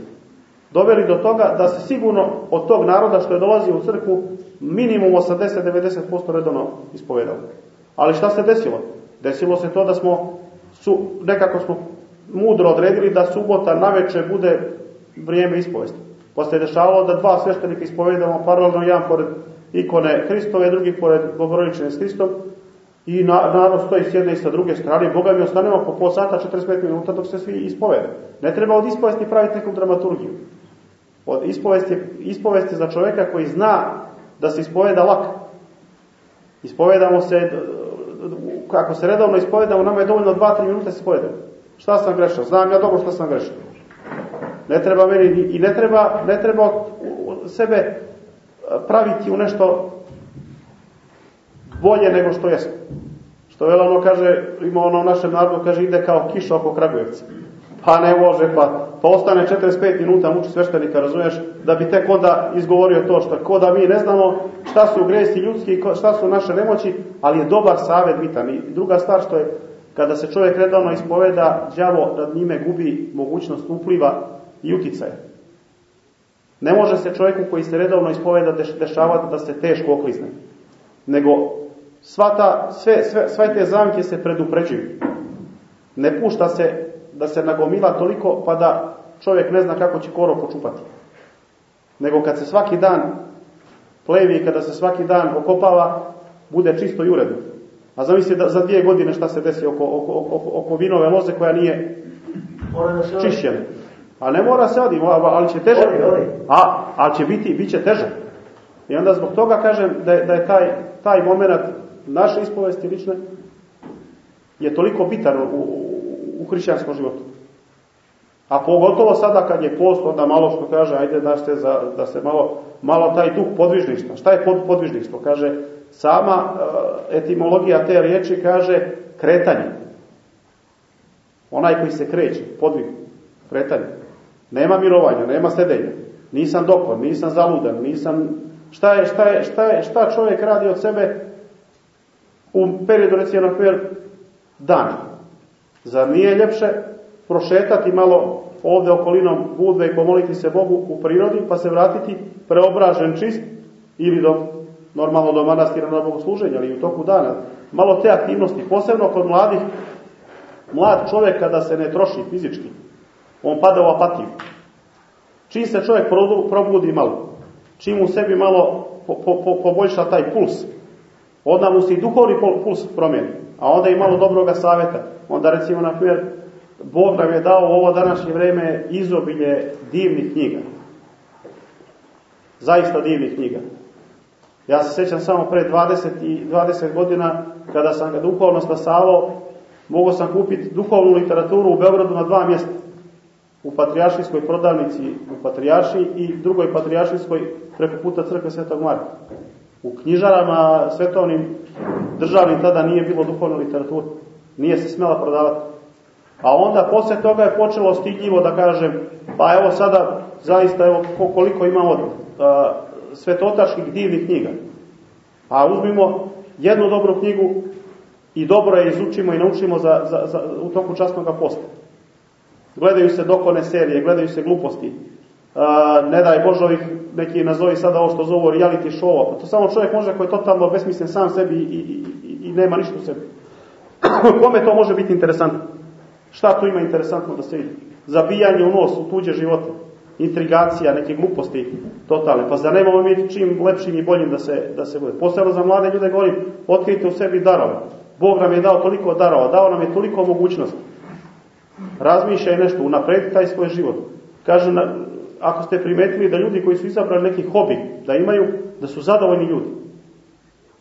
doveli do toga da se sigurno od tog naroda što je dolazio u crkvu minimum 80-90% redovno ispovedalo. Ali šta se desilo? Desilo se to da smo su, nekako smo mudro odredili da subota naveče bude vrijeme ispovesti. Pa se dešavalo da dva sveštenika ispovedamo paralelno, jedan pored ikone Hristove, drugi pored Bogorodične s Hristom, i na, narod stoji s jedne i sa druge strane, Boga mi ostanemo po pol sata, 45 minuta dok se svi ispovede. Ne treba od ispovesti praviti neku dramaturgiju. Od ispovesti, ispovesti za čoveka koji zna da se ispoveda lako. Ispovedamo se, kako se redovno ispovedamo, nama je dovoljno 2-3 minuta se ispovedamo. Šta sam grešao? Znam ja dobro šta sam grešao. Ne treba meni i ne treba, ne treba sebe praviti u nešto bolje nego što jesmo. Što velo ono kaže, ima ono u našem narodu, kaže ide kao kiša oko Kragujevca. Pa ne može, pa, pa ostane 45 minuta muči sveštenika, razumiješ, da bi tek onda izgovorio to što, ko da mi ne znamo šta su gresi ljudski, šta su naše nemoći, ali je dobar savjet bitan. I druga stvar što je, kada se čovjek redovno ispoveda, đavo nad njime gubi mogućnost upliva i uticaja. Ne može se čovjeku koji se redovno ispoveda dešavati da se teško oklizne. Nego sva ta, sve, sve, sve te zamke se predupređuju. Ne pušta se da se nagomila toliko pa da čovjek ne zna kako će koro počupati. Nego kad se svaki dan plevi i kada se svaki dan okopava, bude čisto i uredno. A zamisli da za dvije godine šta se desi oko, oko, oko, oko vinove loze koja nije čišćena. A ne mora se odi, ali će teže. A, ali će biti, bit će teže. I onda zbog toga kažem da je, da je taj, taj moment naše ispovesti lične je toliko bitan u, u, u hrišćanskom životu. A pogotovo sada kad je post, onda malo što kaže, ajde da se, za, da se malo, malo taj duh podvižništva. Šta je pod, podvižništvo? Kaže, sama uh, etimologija te riječi kaže kretanje. Onaj koji se kreće, podvig, kretanje. Nema mirovanja, nema sedenja. Nisam dokon, nisam zaludan, nisam... Šta je, šta je, šta je, šta čovjek radi od sebe u periodu, recimo, na primjer, dana? Zar nije ljepše prošetati malo ovde okolinom Budve i pomoliti se Bogu u prirodi, pa se vratiti preobražen čist ili do, normalno do manastira na bogosluženje, ali u toku dana. Malo te aktivnosti, posebno kod mladih, mlad čovjek kada se ne troši fizički, on pada u apatiju. Čim se čovjek probudi malo, čim u sebi malo po, po, po, poboljša taj puls, onda mu se i duhovni puls promijeni, a onda i malo dobroga savjeta. Onda recimo, na primjer, Bog nam je dao u ovo današnje vreme izobilje divnih knjiga. Zaista divnih knjiga. Ja se sjećam samo pre 20 i 20 godina kada sam ga duhovno stasavao, mogao sam kupiti duhovnu literaturu u Beogradu na dva mjesta. U Patrijaršijskoj prodavnici u Patrijaršiji i drugoj Patrijaršijskoj preko puta crkve Svetog Marka. U knjižarama svetovnim državnim tada nije bilo duhovne literature. Nije se smela prodavati. A onda posle toga je počelo stidljivo da kažem, pa evo sada zaista evo koliko imamo uh, svetotačkih divnih knjiga. A uzmimo jednu dobru knjigu i dobro je izučimo i naučimo za, za, za, u toku časnog posta. Gledaju se dokone serije, gledaju se gluposti. Uh, ne daj Bože ovih neki nazovi sada ovo što zovu reality show pa to samo čovjek može koji je totalno besmislen sam sebi i, i, i, i nema ništa u sebi. Kome to može biti interesantno? Šta tu ima interesantno da se vidi? Zabijanje u nos, u tuđe živote, intrigacija, neke gluposti totalne. Pa zar nemamo mi čim lepšim i boljim da se, da se bude? Posebno za mlade ljude govorim, otkrite u sebi darove. Bog nam je dao toliko darova, dao nam je toliko mogućnosti. Razmišljaj nešto, unapredi taj svoj život. Kaže, na, ako ste primetili da ljudi koji su izabrali neki hobi da imaju, da su zadovoljni ljudi.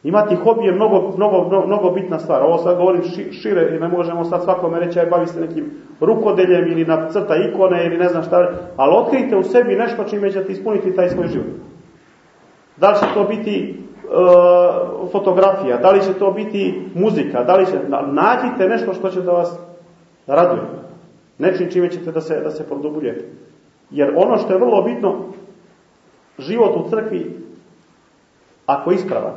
Imati hobi je mnogo, mnogo, mnogo bitna stvar. Ovo sad govorim šire i ne možemo sad svakome reći aj bavi se nekim rukodeljem ili na crta ikone ili ne znam šta, ali otkrijte u sebi nešto čime ćete ispuniti taj svoj život. Da li će to biti uh, fotografija, da li će to biti muzika, da li će, nađite nešto što će da vas raduje. Nečim čime ćete da se, da se produbljujete. Jer ono što je vrlo bitno, život u crkvi, ako ispravan,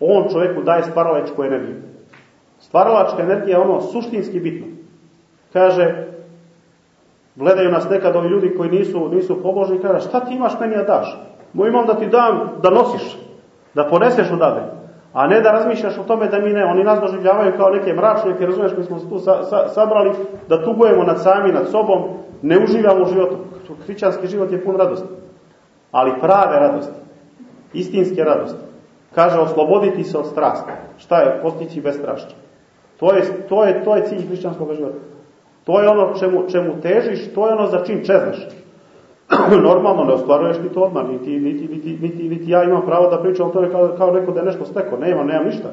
on čovjeku daje stvaralačku energiju. Stvaralačka energija je ono suštinski bitno. Kaže, gledaju nas nekad ovi ljudi koji nisu, nisu pobožni, kaže, šta ti imaš meni da daš? Moj imam da ti dam da nosiš, da poneseš odade. A ne da razmišljaš o tome da mi ne, oni nas doživljavaju kao neke mračnike, razumiješ, koji smo se tu sa, sa, sabrali, da tugujemo nad sami, nad sobom, ne uživamo u životu. Hrićanski život je pun radosti. Ali prave radosti, istinske radosti. Kaže, osloboditi se od strasta. Šta je? Postići bez strašća. To je, to je, to je cilj hrišćanskog života. To je ono čemu, čemu težiš, to je ono za čim čeznaš. Normalno ne ostvaruješ ti to odmah, niti, niti, niti, niti, niti ja imam pravo da pričam o tome kao, kao neko da je nešto steko. Nemam, nemam ništa.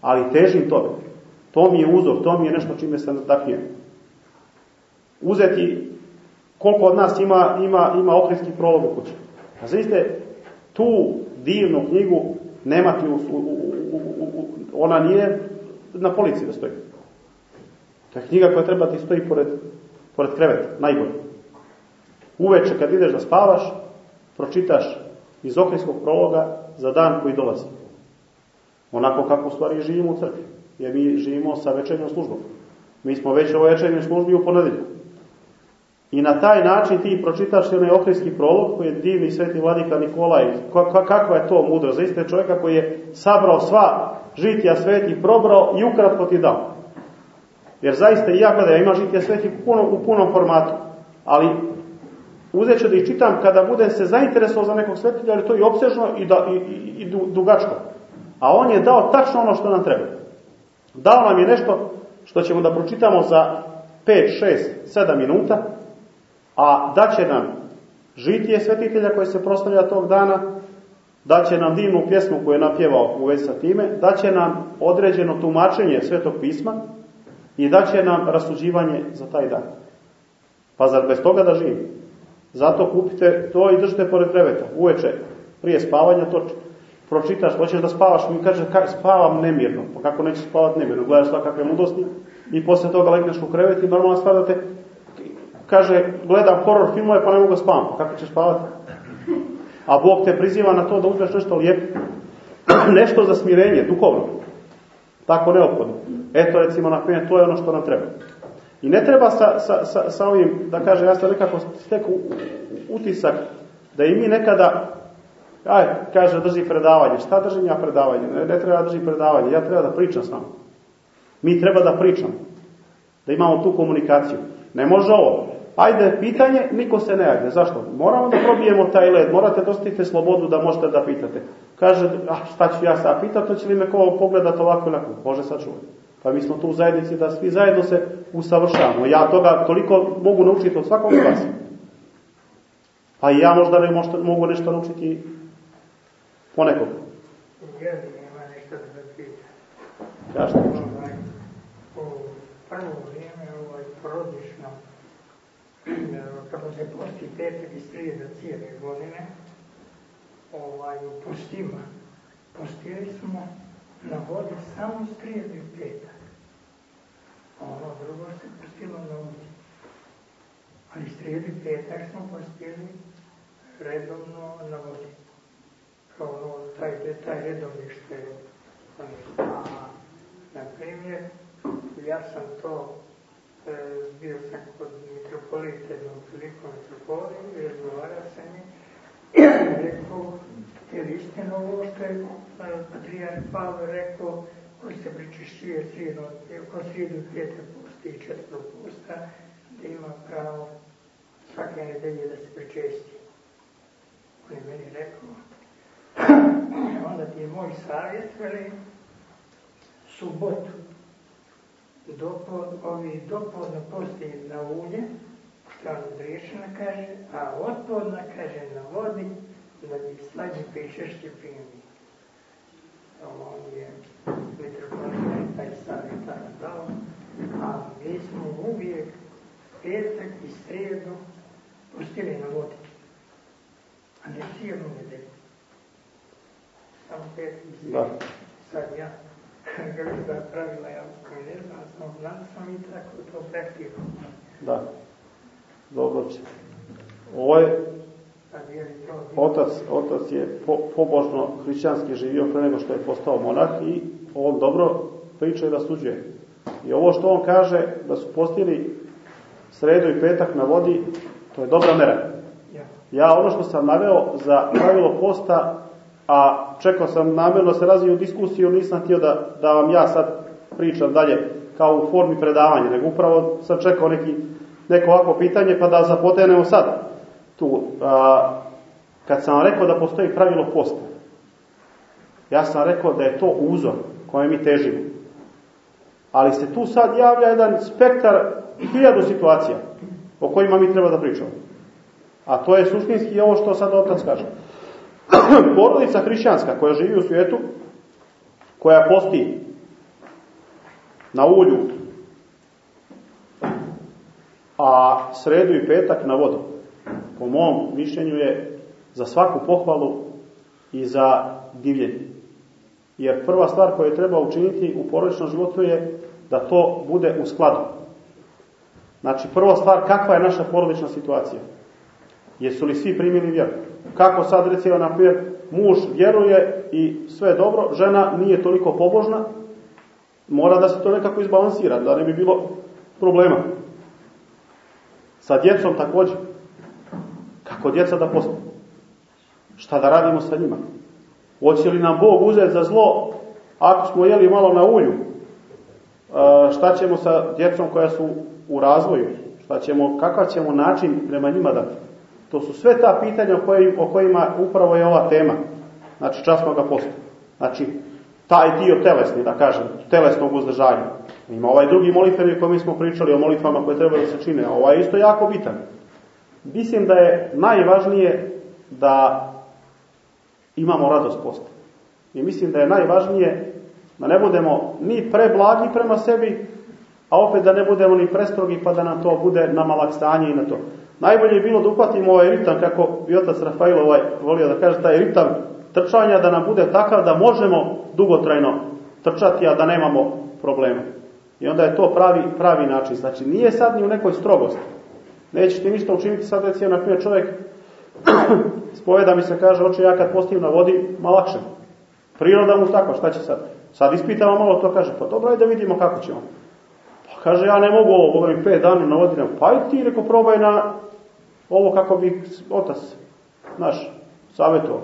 Ali težim tome. To mi je uzor, to mi je nešto čime se nataknujem. Uzeti koliko od nas ima, ima, ima okrenski prolog u kući. A zaiste, tu divnu knjigu nemati, u, u, u, u, ona nije na polici da stoji. To je knjiga koja treba ti stoji pored, pored kreveta, najbolje. Uveče kad ideš da spavaš, pročitaš iz okrenskog prologa za dan koji dolazi. Onako kako u stvari živimo u crkvi. Jer mi živimo sa večernjom službom. Mi smo već u večernjoj službi u ponedeljku. I na taj način ti pročitaš onaj okrenski prolog koji je divni sveti vladika Nikolaj. Kakva je to mudro? Zaista je čovjeka koji je sabrao sva žitija sveti, probrao i ukratko ti dao. Jer zaista i ja gledam, ima žitija sveti u punom formatu. Ali uzet ću da ih čitam kada budem se zainteresovao za nekog svetilja, ali to je i opsežno i, da, i, i, i dugačko. A on je dao tačno ono što nam treba. Dao nam je nešto što ćemo da pročitamo za 5, 6, 7 minuta, a daće nam žitije svetitelja koje se proslavlja tog dana, daće nam divnu pjesmu koju je napjevao u vezi sa time, daće nam određeno tumačenje svetog pisma i daće nam rasuđivanje za taj dan. Pa zar bez toga da živim? Zato kupite to i držite pored kreveta, uveče, prije spavanja to pročitaš, hoćeš da spavaš, mi kaže ka, spavam nemirno, pa kako nećeš spavati nemirno, gledaš svakakve mudosti i posle toga legneš u krevet i normalna stvar da te kaže, gledam horror filmove pa ne mogu spavam. Pa kako ćeš spavati? A Bog te priziva na to da uzmeš nešto lijepo. nešto za smirenje, duhovno. Tako neophodno. Eto, recimo, na primjer, to je ono što nam treba. I ne treba sa, sa, sa, sa ovim, da kaže, ja sam nekako steku utisak da i mi nekada, aj, kaže, drži predavanje. Šta držim ja predavanje? Ne, ne treba da drži predavanje, ja treba da pričam s vama. Mi treba da pričam. Da imamo tu komunikaciju. Ne može ovo. Ajde, pitanje, niko se ne javlja. Zašto? Moramo da probijemo taj led, morate da ostavite slobodu da možete da pitate. Kaže, ah, šta ću ja sad pitati, to će li me ko pogledati ovako ili onako. Bože sačuvaj. Pa mi smo tu u zajednici da svi zajedno se usavršavamo. Ja toga toliko mogu naučiti od svakog vas. Pa i ja možda ne možda, mogu nešto naučiti ponekog. Jeli, nema nešto da pita. Kažete. Ovaj, u prvo vrijeme, ovaj, kako se posti petak i srijeda cijele godine, ovaj, u postima, postili smo na vodi samo srijedu i petak. Ono drugo se pustilo na vodi. Ali srijedu i petak smo postili redovno na vodi. Kao ono, taj, taj redovni što je a, na primjer, ja sam to, e, bio sam kod mitropolita jednom prilikom mitropolita i razgovarao sam mi, rekao, je li istina ovo što je e, patrijarh Pavle rekao, ko se pričišćuje srijedno, ko srijedu pijete pusti i četvrlo pusta, da ima pravo svake nedelje da se pričesti. On je meni rekao, onda ti je moj savjet, veli, subotu, dopod, ovi dopodno posti na ulje, što on kaže, a otpodna kaže na vodi, da bi slađi pišešće pijeni. On je savjet tada dao, a mi smo uvijek petak i srijedu pustili na vodi, a ne cijelu nedelju. Samo petak i. Sad ja, pravila, ja ne znam, sam znam sam i tako to praktikujem. Da. Dobro će. Ovo je otac, otac je po, pobožno hrišćanski živio pre nego što je postao monah i on dobro priča i rasuđuje. I ovo što on kaže da su postili sredu i petak na vodi, to je dobra mera. Ja. Ono što sam naveo za pravilo posta, a čekao sam namjerno da se razviju u diskusiju, nisam htio da, da vam ja sad pričam dalje kao u formi predavanja, nego upravo sam čekao neki, neko ovako pitanje pa da zapotenemo sad tu. A, kad sam rekao da postoji pravilo posta, ja sam rekao da je to uzor kojem mi težimo. Ali se tu sad javlja jedan spektar hiljadu situacija o kojima mi treba da pričamo. A to je suštinski ovo što sad otac kaže. Porodica hrišćanska koja živi u svijetu, koja posti na ulju, a sredu i petak na vodu, po mom mišljenju je za svaku pohvalu i za divljenje. Jer prva stvar koju treba učiniti u porodičnom životu je da to bude u skladu. Znači, prva stvar, kakva je naša porodična situacija? Jesu li svi primili vjeru? Kako sad, recimo, na primjer, muž vjeruje i sve je dobro, žena nije toliko pobožna, mora da se to nekako izbalansira, da ne bi bilo problema. Sa djecom također. Kako djeca da postane? Šta da radimo sa njima? Hoće li nam Bog uzeti za zlo ako smo jeli malo na ulju? E, šta ćemo sa djecom koja su u razvoju? Šta ćemo, kakav ćemo način prema njima dati? To su sve ta pitanja o, kojim, o kojima upravo je ova tema. Znači časnoga posta. Znači, taj dio telesni, da kažem, telesnog uzdržanja. Ima ovaj drugi molitveni o kojem smo pričali, o molitvama koje treba da se čine, a ovaj je isto jako bitan. Mislim da je najvažnije da imamo radost posta. I mislim da je najvažnije da ne budemo ni preblagi prema sebi, a opet da ne budemo ni prestrogi pa da nam to bude na malak stanje i na to. Najbolje je bilo da upatimo ovaj ritam, kako bi otac Rafail ovaj volio da kaže, taj ritam trčanja da nam bude takav da možemo dugotrajno trčati, a da nemamo problema. I onda je to pravi, pravi način. Znači, nije sad ni u nekoj strogosti. Nećete ništa učiniti sad, recimo, na primjer čovjek spoveda mi se kaže, oče, ja kad postim na vodi, ma lakše. Priroda mu takva, šta će sad? Sad ispitamo malo to, kaže, pa dobro, ajde da vidimo kako ćemo. Pa kaže, ja ne mogu ovo, govorim, pet dana na vodi, pa i ti, reko, probaj na ovo kako bi otac naš savjetovao.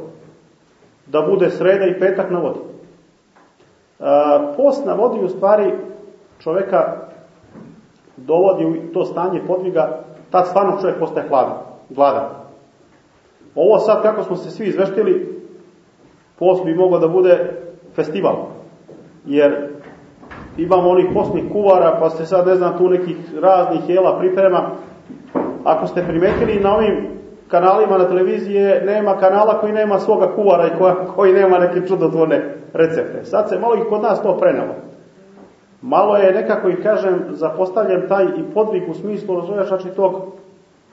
Da bude sreda i petak na vodi. E, post na vodi u stvari čoveka dovodi u to stanje podviga, tad stvarno čovjek postaje hladan, gladan. Ovo sad kako smo se svi izveštili, post bi mogao da bude festival. Jer imamo onih postnih kuvara, pa se sad ne znam tu nekih raznih jela priprema. Ako ste primetili na ovim kanalima na televizije nema kanala koji nema svoga kuvara i koja, koji nema neke čudotvorne recepte. Sad se malo i kod nas to prenelo. Malo je nekako i kažem zapostavljen taj i podvig u smislu razumiješ znači tog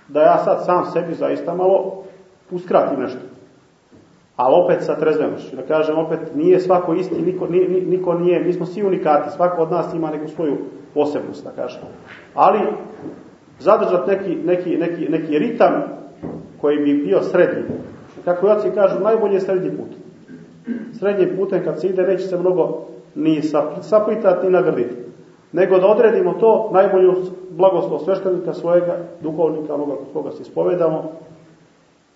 da ja sad sam sebi zaista malo uskratim nešto. Ali opet sa trezvenošću. Da kažem opet nije svako isti, niko, niko nije, mi smo svi unikati, svako od nas ima neku svoju posebnost da kažem. Ali zadržati neki, neki, neki, neki ritam koji bi bio srednji. Kako oci kažu, najbolje je srednji put. Srednji putem kad se ide neće se mnogo ni saplitati ni nagrditi. Nego da odredimo to, najbolju blagoslov sveštenika svojega, duhovnika, onoga koga se ispovedamo,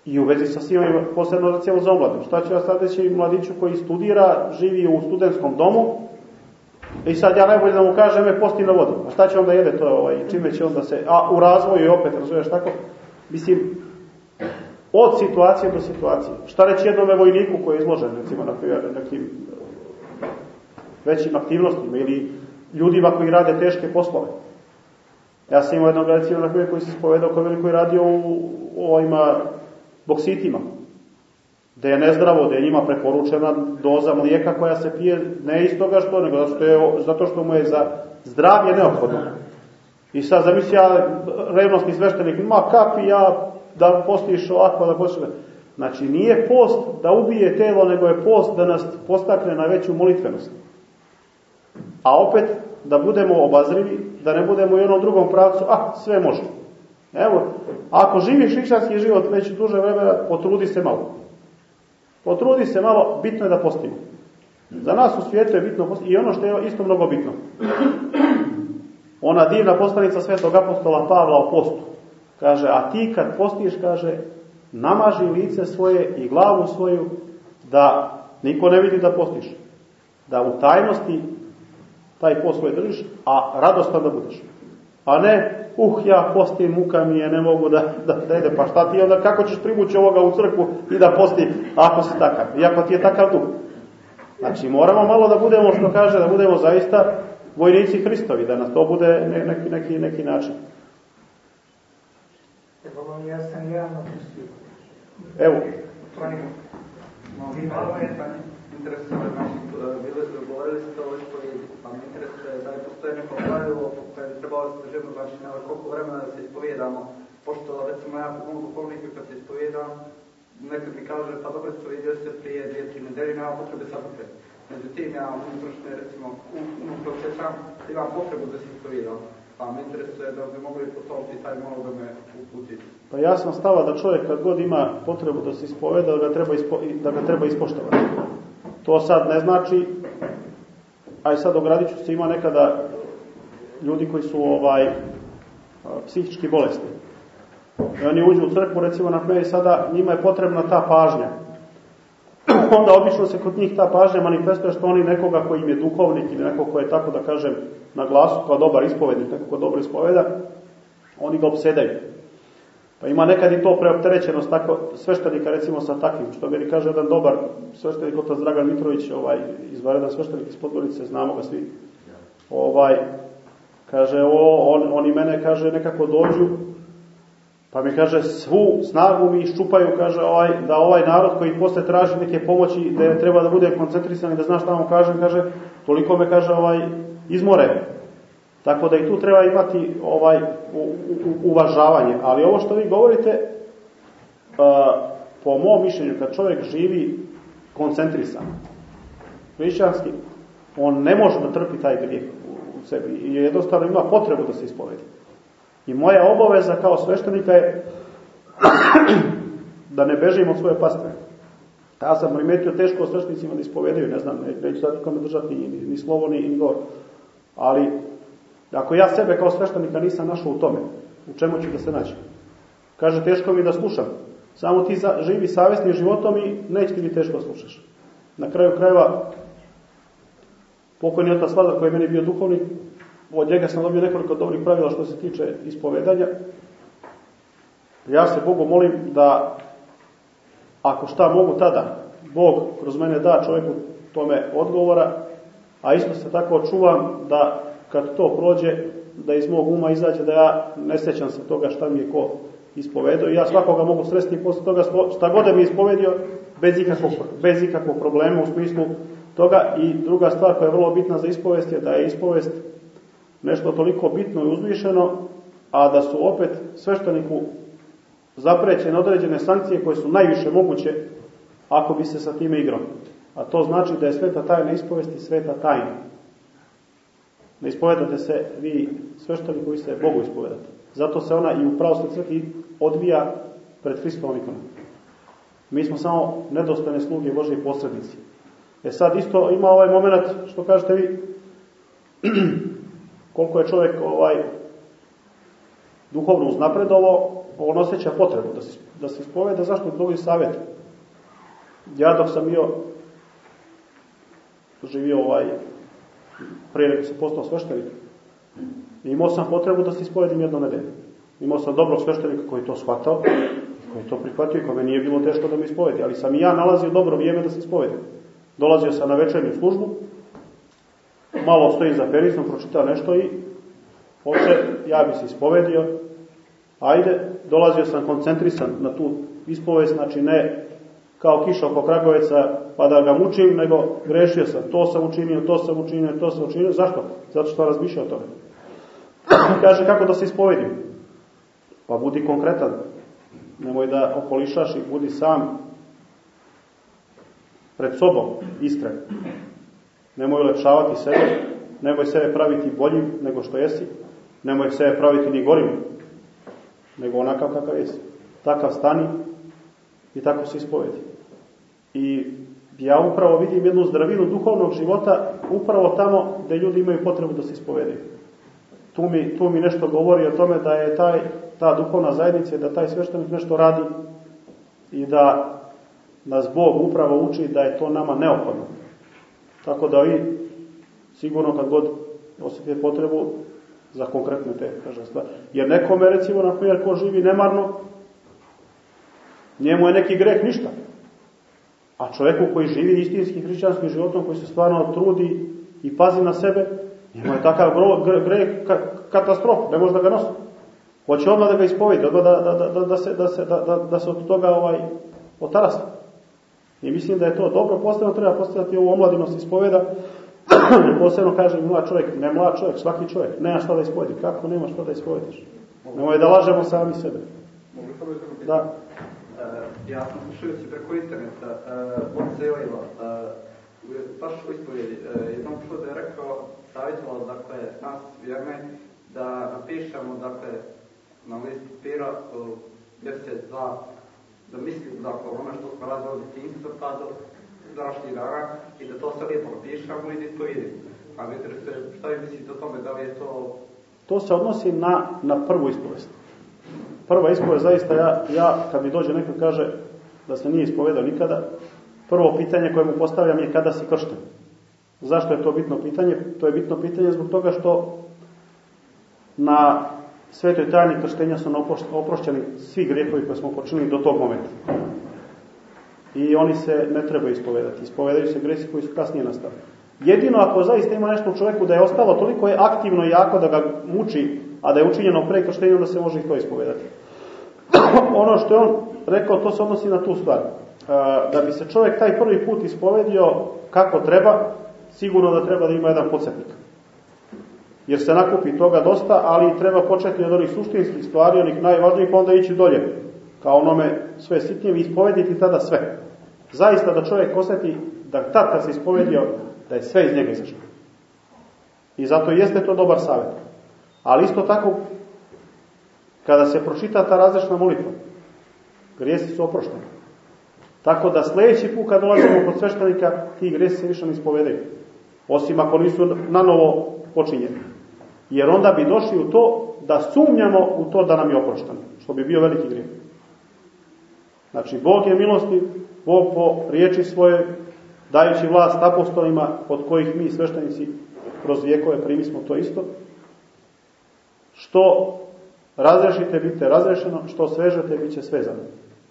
i u vezi sa svima, posebno za cijelu za Šta ću ja sad reći mladiću koji studira, živi u studentskom domu, i sad ja najbolje da mu kažem, me posti na vodu. A šta će onda jede to, ovaj, čime će onda se, a u razvoju opet, razumiješ tako? Mislim, od situacije do situacije. Šta reći jednome vojniku koji je izložen, recimo, na nekim većim aktivnostima ili ljudima koji rade teške poslove. Ja sam imao jednog recimo na koji se spovedao koji, koji radio u, u ovima boksitima, da je nezdravo, da je njima preporučena doza mlijeka koja se pije ne iz toga što, nego zato što, je, zato što mu je za zdravlje neophodno. I sad zamisli ja, revnostni sveštenik, ma kakvi ja da postiš ovako, da postiš... Znači nije post da ubije telo, nego je post da nas postakne na veću molitvenost. A opet da budemo obazrivi, da ne budemo i onom drugom pravcu, a sve može. Evo, ako živiš hrišćanski život već duže vremena, potrudi se malo. Potrudi se malo, bitno je da postimo. Za nas u svijetu je bitno postimo. I ono što je isto mnogo bitno. Ona divna poslanica svetog apostola Pavla o postu. Kaže, a ti kad postiš, kaže, namaži lice svoje i glavu svoju, da niko ne vidi da postiš. Da u tajnosti taj post svoj držiš, a radostan da budeš. A ne, uh, ja postim, muka mi je, ne mogu da, da, da ide. Pa šta ti onda, kako ćeš privući ovoga u crkvu i da posti ako si takav, iako ti je takav duh. Znači, moramo malo da budemo, što kaže, da budemo zaista vojnici Hristovi, da nas to bude neki, neki, neki način. Ja sam javno. Evo. Malo je interesuje, znači, bili, govorili ste o ispovijedi, pa me interesuje da li postoje neko pravilo koje bi trebalo da se držimo, znači, na koliko vremena da se ispovijedamo, pošto, recimo, ja u duhovniku kad se ispovijedam, nekad mi kaže, pa dobro, ispovijedio se prije dvije, tri nedelje, nema potrebe sad opet. Međutim, ja unutrašnje, recimo, unutra osjećam, imam potrebu da se ispovijedam. Pa me interesuje da bi mogli po tom malo da me uputiti. Pa ja sam stava da čovjek kad god ima potrebu da se ispoveda, da ga treba, ispo, da ga treba ispoštovati. To sad ne znači, aj sad ogradit ću se, ima nekada ljudi koji su ovaj psihički bolesni. I oni uđu u crkvu, recimo na meni sada, njima je potrebna ta pažnja. Onda obično se kod njih ta pažnja manifestuje što oni nekoga koji im je duhovnik ili neko ko je tako da kažem na glasu kao dobar ispovednik, neko ko dobro ispoveda, oni ga obsedaju. Pa ima nekad i to preopterećenost tako, sveštenika recimo sa takvim, što meni kaže jedan dobar sveštenik, otac Dragan Mitrović, ovaj, izvaredan sveštenik iz Podgorice, znamo ga svi. Ovaj, kaže, o, on, oni mene, kaže, nekako dođu, pa mi kaže, svu snagu mi iščupaju, kaže, ovaj, da ovaj narod koji posle traži neke pomoći, da treba da bude koncentrisan i da zna šta mu kažem, kaže, toliko me, kaže, ovaj, izmore. Tako da i tu treba imati ovaj uvažavanje. Ali ovo što vi govorite, po mom mišljenju, kad čovjek živi koncentrisan, hrišćanski, on ne može da trpi taj grijeh u sebi i jednostavno ima potrebu da se ispovedi. I moja obaveza kao sveštenika je da ne bežim od svoje pastve. Ja sam primetio teško sveštenicima da ispovedaju, ne znam, ne, neću sad nikome držati ni, ni slovo, ni, ni govor. Ali Ako ja sebe kao sveštenika nisam našao u tome, u čemu ću da se naći? Kaže, teško mi da slušam. Samo ti živi savjesnim životom i neće ti biti teško da slušaš. Na kraju krajeva, pokojni otac Lazar koji je meni bio duhovnik, od njega sam dobio nekoliko dobrih pravila što se tiče ispovedanja. Ja se Bogu molim da, ako šta mogu tada, Bog kroz mene da čovjeku tome odgovora, a isto se tako čuvam da kad to prođe, da iz mog uma izađe da ja ne sećam se toga šta mi je ko ispovedao i ja svakoga mogu sresti posle toga šta god da mi ispovedio bez ikakvog, bez ikakvog problema u smislu toga i druga stvar koja je vrlo bitna za ispovest je da je ispovest nešto toliko bitno i uzvišeno, a da su opet svešteniku zaprećene određene sankcije koje su najviše moguće ako bi se sa time igrao. A to znači da je sveta tajna ispovesti sveta tajna. Ne ispovedate se vi svešteni koji se Bogu ispovedate. Zato se ona i u pravoslavnoj crkvi odvija pred Hristovom ikonom. Mi smo samo nedostojne sluge Božje posrednici. E sad isto ima ovaj moment što kažete vi koliko je čovjek ovaj duhovno uznapredovo, on osjeća potrebu da se, da se ispoveda, zašto drugi savjet? Ja dok sam bio živio ovaj prije nego se postao sveštenik, imao sam potrebu da se ispovedim jedno nedelju. Imao sam dobrog sveštenika koji to shvatao, koji to prihvatio i kome nije bilo teško da me ispovedi, ali sam i ja nalazio dobro vrijeme da se ispovedim. Dolazio sam na večernju službu, malo stoji za perizom, pročitao nešto i oče, ja bi se ispovedio, ajde, dolazio sam koncentrisan na tu ispovest, znači ne kao kiša oko Kragoveca pa da ga mučim, nego grešio sam, to sam učinio, to sam učinio, to sam učinio, zašto? Zato što razmišljao o tome. Kaže kako da se ispovedim? Pa budi konkretan, nemoj da okolišaš i budi sam pred sobom iskren. Nemoj ulepšavati sebe, nemoj sebe praviti boljim nego što jesi, nemoj sebe praviti ni gorim, nego onakav kakav jesi. Takav stani i tako se ispovedi. I ja upravo vidim jednu zdravinu duhovnog života upravo tamo gde ljudi imaju potrebu da se ispovedaju. Tu mi, tu mi nešto govori o tome da je taj, ta duhovna zajednica, da taj sveštenik nešto radi i da nas Bog upravo uči da je to nama neophodno. Tako da vi sigurno kad god osjetite potrebu za konkretne te kaže, stvari. Jer nekome recimo, na primjer, ko živi nemarno, njemu je neki greh ništa. A čovjeku koji živi istinskim hrišćanskim životom, koji se stvarno trudi i pazi na sebe, njemu je takav greh katastrof, ne može da ga nosi. Hoće odmah da ga ispovedi, odmah da, da, da, da, se, da, se, da, da, da se od toga ovaj, otarasti. I mislim da je to dobro, posebno treba postaviti ovu omladinost ispoveda, posebno kažem mlad čovjek, ne mlad čovjek, svaki čovjek, nema šta da ispovedi. Kako nema šta da ispovediš? Nemoj da lažemo sami sebe. Da. Uh, ja sam slušajući preko interneta uh, od Sejojeva, uh, baš u ispovedi, uh, jednom čuo da je rekao, savjetovalo, dakle, nas vjerne, da napišemo, dakle, na list papira, uh, 10, da mislim da ako ono što smo razvali djetinjstvo pa do današnjih dana i da to sve lijepo napišamo i da to ide. A mi interesuje šta vi mislite o tome, da li je to... To se odnosi na, na prvu ispovest. Prva ispovest, zaista ja, ja kad mi dođe neko kaže da se nije ispovedao nikada, prvo pitanje koje mu postavljam je kada si kršten. Zašto je to bitno pitanje? To je bitno pitanje zbog toga što na svetoj tajni krštenja su oprošćeni svi grijehovi koje smo počinili do tog momenta. I oni se ne treba ispovedati. Ispovedaju se gresi koji su kasnije nastali. Jedino ako zaista ima nešto u čovjeku da je ostalo toliko je aktivno i jako da ga muči, a da je učinjeno pre krštenja, onda se može i to ispovedati. ono što je on rekao, to se odnosi na tu stvar. Da bi se čovjek taj prvi put ispovedio kako treba, sigurno da treba da ima jedan podsjetnik jer se nakupi toga dosta, ali treba početi od onih suštinskih stvari, onih najvažnijih, pa onda ići dolje, kao onome sve sitnije, i ispovediti tada sve. Zaista da čovjek osjeti da tad kad se ispovedio, da je sve iz njega izašlo. I zato jeste to dobar savjet. Ali isto tako, kada se pročita ta različna molitva, grijesi su oprošteni. Tako da sljedeći put kad dolazimo kod sveštenika, ti grijesi se više ne ispovedaju. Osim ako nisu na novo počinjeni. Jer onda bi došli u to da sumnjamo u to da nam je oprošteno, što bi bio veliki grijeh. Znači, Bog je milosti, Bog po riječi svoje, dajući vlast apostolima, od kojih mi sveštenici kroz vijekove primi smo to isto, što razrešite, bite razrešeno, što svežete, bit će svezano.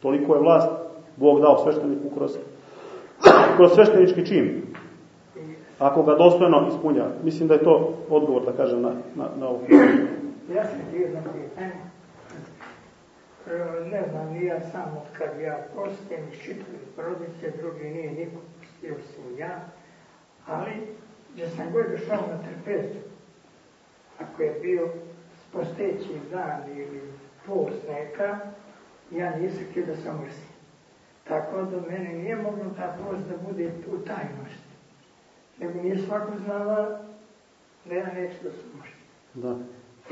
Toliko je vlast Bog dao svešteniku kroz, kroz sveštenički čin ako ga dostojno ispunja. Mislim da je to odgovor, da kažem, na, na, na ovo. Ja sam htio jedno pitanje. Ne znam, ja sam od kad ja postim, čitali porodice, drugi nije niko postio sam ja, ali gdje sam god došao na trpezu, ako je bio posteći dan ili post neka, ja nisam htio da sam mrsim. Tako da mene nije moglo ta post da bude u tajnosti. Nego nije svako znala da ja neću da sam mrsim. Da.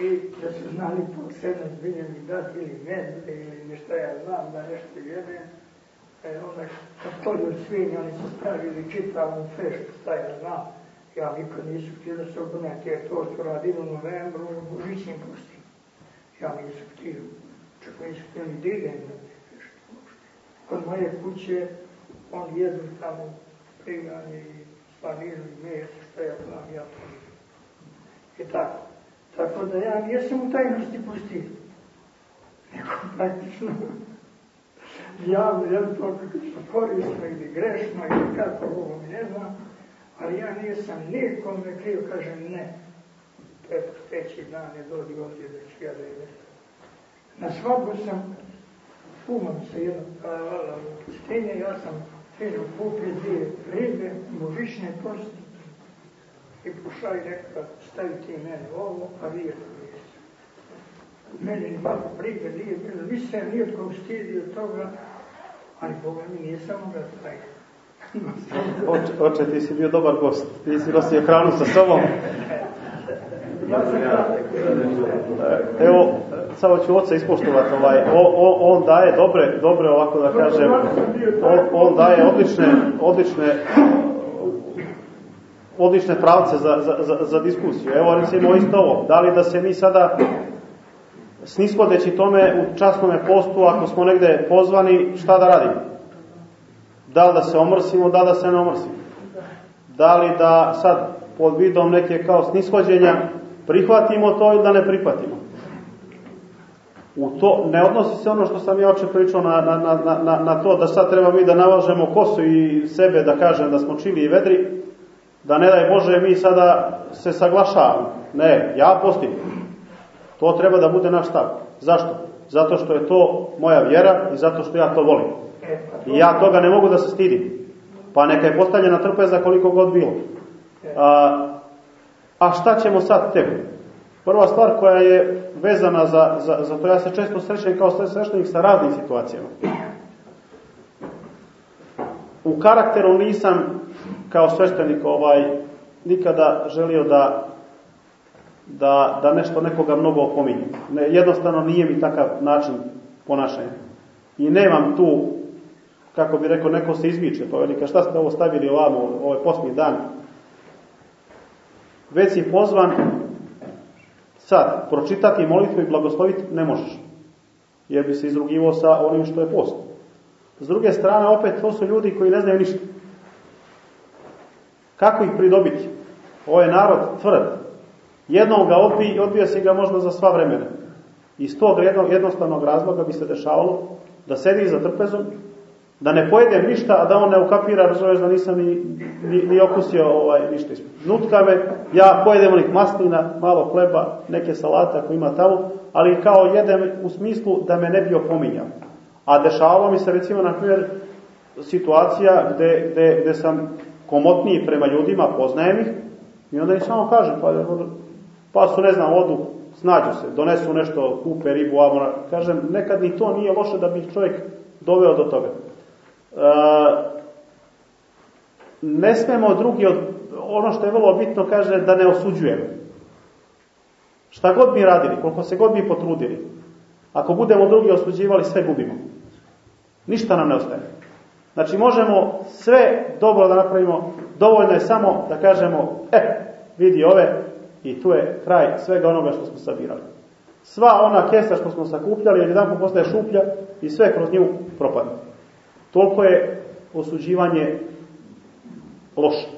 I da su znali po sedam zbiljeni dati ili med ili nešto ja znam da nešto jedem. E, onda kad kolju svinje, oni su stavili čitavu feštu, šta ja znam. Ja nikad nisam htio da se jer to su radili u novembru, u božićnim pustima. Ja nisam htio, čak nisam htio ni da na feštu. Kod moje kuće, on jedu tamo priganje i slaninu i meso, šta ja znam, ja to. I tako. Tako da ja nisam u tajnosti pustio. Nego praktično javno, jel to što korisno ili grešno ili kako ovo mi ne znam, ali ja nisam nikome krio, kažem ne. Eto, treći dan ne dođi ovdje da ću ja da idem. Na svadbu sam, umam se jedno, stinje, ja sam fino kupio dvije ribe, božićne posti, i pošla i rekla, stavi ti mene ovo, a vi je. Meni ni malo brige nije bilo, nisam ni od kog stidio toga, ali Boga mi nisam mogla taj. Oče, oče, ti si bio dobar gost. Ti si nosio hranu sa sobom. Evo, samo ću oca ispoštovati. Ovaj, o, o, on daje dobre, dobre ovako da kažem, on, on daje odlične, odlične odlične pravce za, za, za diskusiju. Evo recimo isto ovo, da li da se mi sada snishodeći tome u časnome postu, ako smo negde pozvani, šta da radimo? Da li da se omrsimo, da li da se ne omrsimo? Da li da sad pod vidom neke kao snishođenja prihvatimo to ili da ne prihvatimo? U to, ne odnosi se ono što sam ja oče pričao na, na, na, na, na to da sad treba mi da navažemo kosu i sebe da kažem da smo čili i vedri, da ne daj Bože mi sada se saglašavamo. Ne, ja postim. To treba da bude naš stav. Zašto? Zato što je to moja vjera i zato što ja to volim. I ja toga ne mogu da se stidim. Pa neka je postavljena trpeza koliko god bilo. A, a šta ćemo sad tebi? Prva stvar koja je vezana za, za, za to, ja se često srećem kao sveštenik sa raznim situacijama. U karakteru nisam kao sveštenik ovaj, nikada želio da, da, da nešto nekoga mnogo opominje. Ne, jednostavno nije mi takav način ponašanja. I nemam tu, kako bi rekao, neko se izviče, to velika, šta ste ovo stavili ovamo, ovaj posljednji dan. Već si pozvan sad, pročitati molitvu i blagosloviti ne možeš. Jer bi se izrugivo sa onim što je post. S druge strane, opet, to su ljudi koji ne znaju ništa. Kako ih pridobiti? Ovo je narod tvrd. Jednom ga odbi, odbija se ga možda za sva vremena. Iz tog jednostavnog razloga bi se dešavalo da sedi za trpezom, da ne pojedem ništa, a da on ne ukapira, razumeš da nisam ni, ni, ni okusio ovaj, ništa ispod. Nutka me, ja pojedem onih maslina, malo hleba, neke salate ako ima tamo, ali kao jedem u smislu da me ne bi opominjao. A dešavalo mi se recimo, na primjer, situacija gde, gde, gde sam komotniji prema ljudima, poznajem ih, i onda im samo kažem, pa, pa su, ne znam, odu, snađu se, donesu nešto, kupe ribu, amora, kažem, nekad ni to nije loše da bi čovjek doveo do toga. E, ne smemo drugi, od, ono što je vrlo bitno, kaže, da ne osuđujemo. Šta god mi radili, koliko se god mi potrudili, ako budemo drugi osuđivali, sve gubimo. Ništa nam ne ostaje. Znači možemo sve dobro da napravimo, dovoljno je samo da kažemo, e, vidi ove i tu je kraj svega onoga što smo sabirali. Sva ona kesa što smo sakupljali, jedan postaje šuplja i sve kroz nju propadne. Toliko je osuđivanje loše.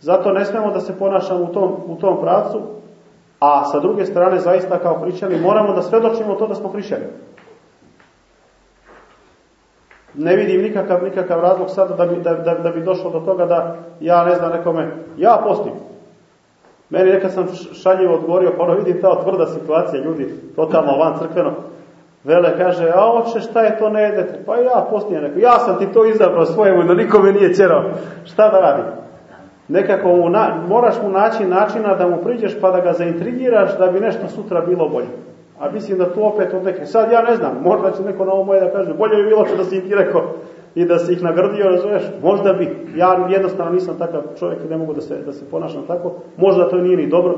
Zato ne smemo da se ponašamo u tom, u tom pravcu, a sa druge strane zaista kao hrišćani moramo da svedočimo to da smo hrišćani. Ne vidim nikakav, nikakav razlog sada da bi, da, da, da bi došlo do toga da ja ne znam nekome, ja postim. Meni nekad sam šaljivo odgovorio, pa ono vidim ta tvrda situacija, ljudi totalno van crkveno. Vele kaže, a oče, šta je to ne jedete? Pa ja postijem, rekao, ja sam ti to izabrao svojevoljno, niko me nije ćerao. Šta da radim? Nekako mu na, moraš mu naći načina da mu priđeš pa da ga zaintrigiraš da bi nešto sutra bilo bolje. A mislim da tu opet od neke, sad ja ne znam, možda će neko na ovo moje da kaže, bolje bi bilo da si ih ti rekao i da si ih nagrdio, razumeš, možda bi. Ja jednostavno nisam takav čovjek i ne mogu da se, da se ponašam tako. Možda to nije ni dobro,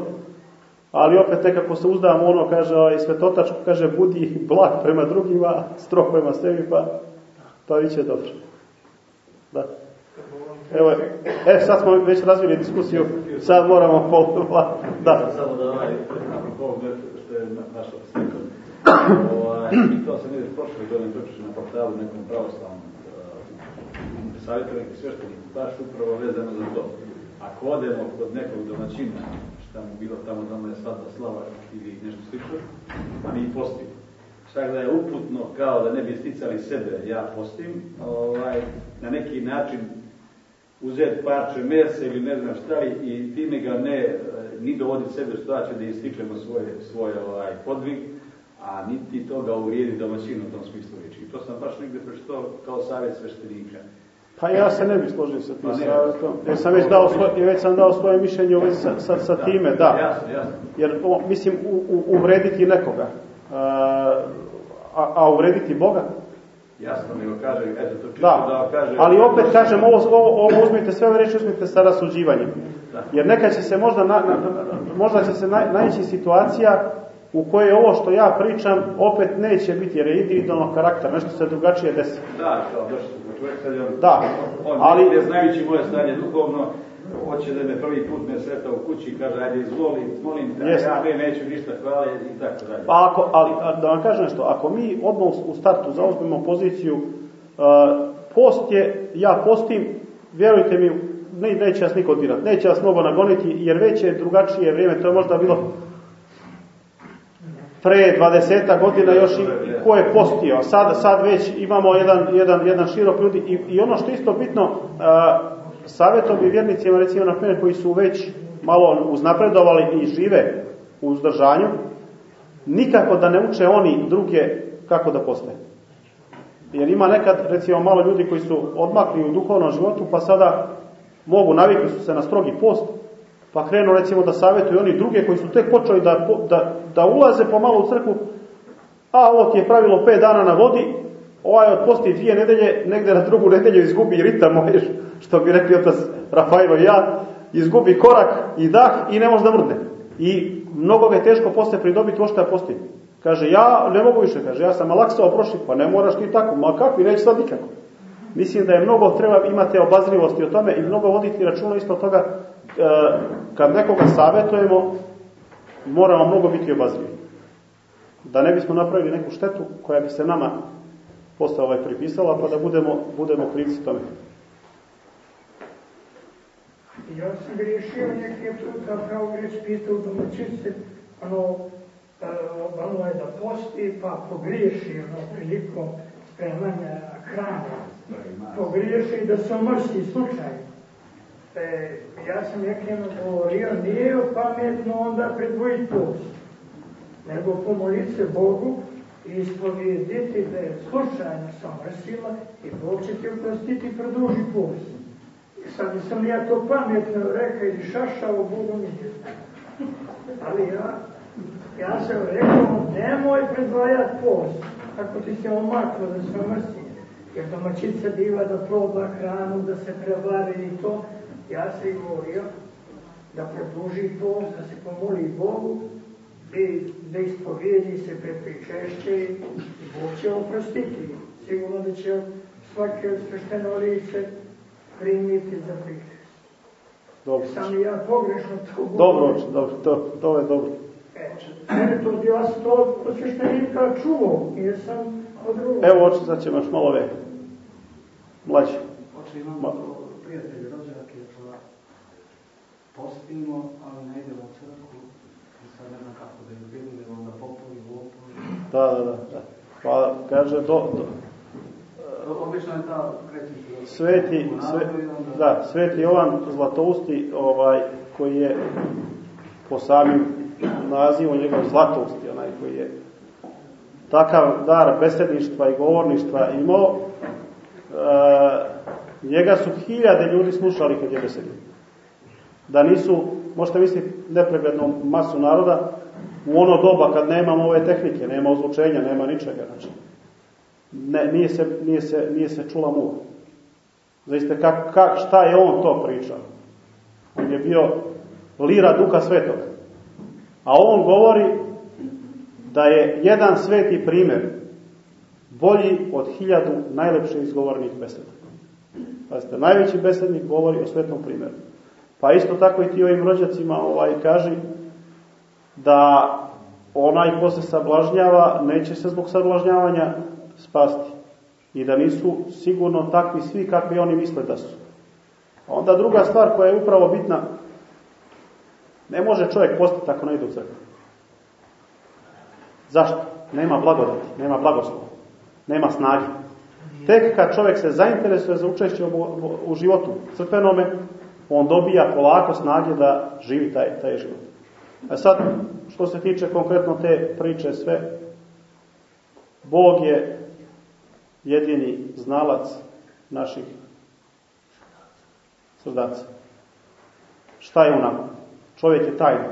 ali opet nekako se uzdam ono, kaže, ovaj, svetotačko, kaže, budi blag prema drugima, strog prema sebi, pa to biće dobro. Da. Evo, e, sad smo već razvili diskusiju, sad moramo pol, da. Samo da ovog što je naša slika, ovaj, to sam vidio prošle godine pričao na portalu nekom pravoslavnom uh, savjetovanju sveštenika, baš upravo vezano za to. Ako odemo kod nekog domaćina, šta mu bilo tamo, tamo je svata slava ili nešto slično, a mi postimo. Čak da je uputno kao da ne bi sticali sebe, ja postim, ovaj, na neki način uzeti parče mesa ili ne znam šta i time ga ne, ni dovoditi sebe što će da ističemo svoje, svoje ovaj, podvig, a niti toga uvrijedi domaćinu u tom smislu reči. I to sam baš negde pročitao kao savjet sveštenika. Pa ja se ne bih složio sa tim pa savjetom, jer sam već dao, svoje, već sam dao svoje mišljenje u vezi sa, sa, sa da, time, da. Jer, o, mislim, u, u, uvrediti nekoga, a, a, a uvrediti Boga, Jasno nego kaže, eto to čisto da, da kaže... Ali opet kažem, ovo, ovo, ovo uzmite sve ove reči, uzmite sa rasuđivanjem. Da. Jer neka će se možda, na, na, možda će se na, naći situacija u kojoj ovo što ja pričam opet neće biti, jer je individualno karakter, nešto se drugačije desi. Da, kao došli smo čovjek sad je on, da. on ali, je znajući moje stanje duhovno, hoće da me prvi put me sreta u kući i kaže, ajde izvoli, molim te, Jest. ja ne, neću ništa, hvala i tako dalje. Pa ako, ali da vam kažem nešto, ako mi odmah u startu zauzmemo poziciju, uh, post je, ja postim, vjerujte mi, ne, neće vas niko dirati, neće vas mnogo nagoniti, jer već je drugačije vrijeme, to je možda bilo pre 20 godina još i, i ko je postio. Sad, sad već imamo jedan, jedan, jedan širok ljudi i, i ono što isto bitno, uh, savjetom bi vjernicima, recimo na primjer, koji su već malo uznapredovali i žive u uzdržanju, nikako da ne uče oni druge kako da postaje. Jer ima nekad, recimo, malo ljudi koji su odmakli u duhovnom životu, pa sada mogu, navikli su se na strogi post, pa krenu, recimo, da savjetuju oni druge koji su tek počeli da, da, da ulaze pomalo u crkvu, a ovo ti je pravilo pet dana na vodi, ovaj od posti dvije nedelje, negde na drugu nedelju izgubi ritam, moješ, što bi rekli otac Rafailo i ja, izgubi korak i dah i ne može da mrdne. I mnogo ga je teško posle pridobiti ošto je posti. Kaže, ja ne mogu više, kaže, ja sam malaksao prošli, pa ne moraš ti tako, ma kakvi, neće sad nikako. Mislim da je mnogo, treba imati obazrivosti o tome i mnogo voditi računa isto toga, kad nekoga savjetujemo, moramo mnogo biti obazrivi. Da ne bismo napravili neku štetu koja bi se nama posle ovaj pripisala, pa da budemo, budemo krivci tome. Ja sam griješio neke puta, pravo greć pitao domaćice, ono, ono je da posti, pa pogriješi, ono, prilikom spremanja hrane. Pogriješi da se omrsi slučaj. E, ja sam nekim govorio, nije pametno onda predvojiti post, nego pomoliti se Bogu i ispovijediti da je slučajno sam mrsila i Bog će ti oprostiti produži post. Sad sam ja to pametno rekao i šašao, Bogu mi ne Ali ja, ja sam rekao, nemoj predvajati post, ako ti se omaklo da se mrsi. Jer domaćica diva da proba hranu, da se prevari i to. Ja sam govorio da produži post, da se pomoli Bogu i da ispovijedi se prepričešće i Bog će oprostiti. Sigurno da će svake svešteno lice primiti za prikres. Dobro. Sam ja pogrešno to govorim. Dobro, dobro, to, to je dobro. E, to ja sam to od sveštenika čuo, jer sam od drugog. Evo, oči, sad još malo ve. Mlađi. Oči, imamo Ma... prijatelji, rođake, pa postimo, ali ne idemo u crkvu, i sad ne znam kako da ih vidim, onda popovi, lopovi. Da, da, da. da. Pa, kaže, do, do, Obično je ta krećica. Sveti, sve, da, sveti Jovan Zlatousti, ovaj, koji je po samim nazivom njegov Zlatousti, onaj koji je takav dar besedništva i govorništva imao, e, njega su hiljade ljudi slušali kad je besedio. Da nisu, možete misliti, nepreglednu masu naroda, u ono doba kad nemamo ove tehnike, nema ozvučenja, nema ničega, znači, ne, nije, se, nije, se, nije se čula muva. Zaiste, kak, kak, šta je on to pričao? On je bio lira duka svetog. A on govori da je jedan sveti primer bolji od hiljadu najlepše izgovornih beseda. Pazite, najveći besednik govori o svetom primjeru. Pa isto tako i ti ovim rođacima ovaj, kaži da onaj ko se sablažnjava neće se zbog sablažnjavanja spasti. I da nisu sigurno takvi svi kakvi oni misle da su. Onda druga stvar koja je upravo bitna, ne može čovjek postati ako ne ide u crkvu. Zašto? Nema blagodati, nema blagoslova, nema snage. Tek kad čovjek se zainteresuje za učešće u, životu crkvenome, on dobija polako snage da živi taj, taj život. A sad, što se tiče konkretno te priče sve, Bog je jedini znalac naših srdaca. Šta je onako? Čovjek je tajna.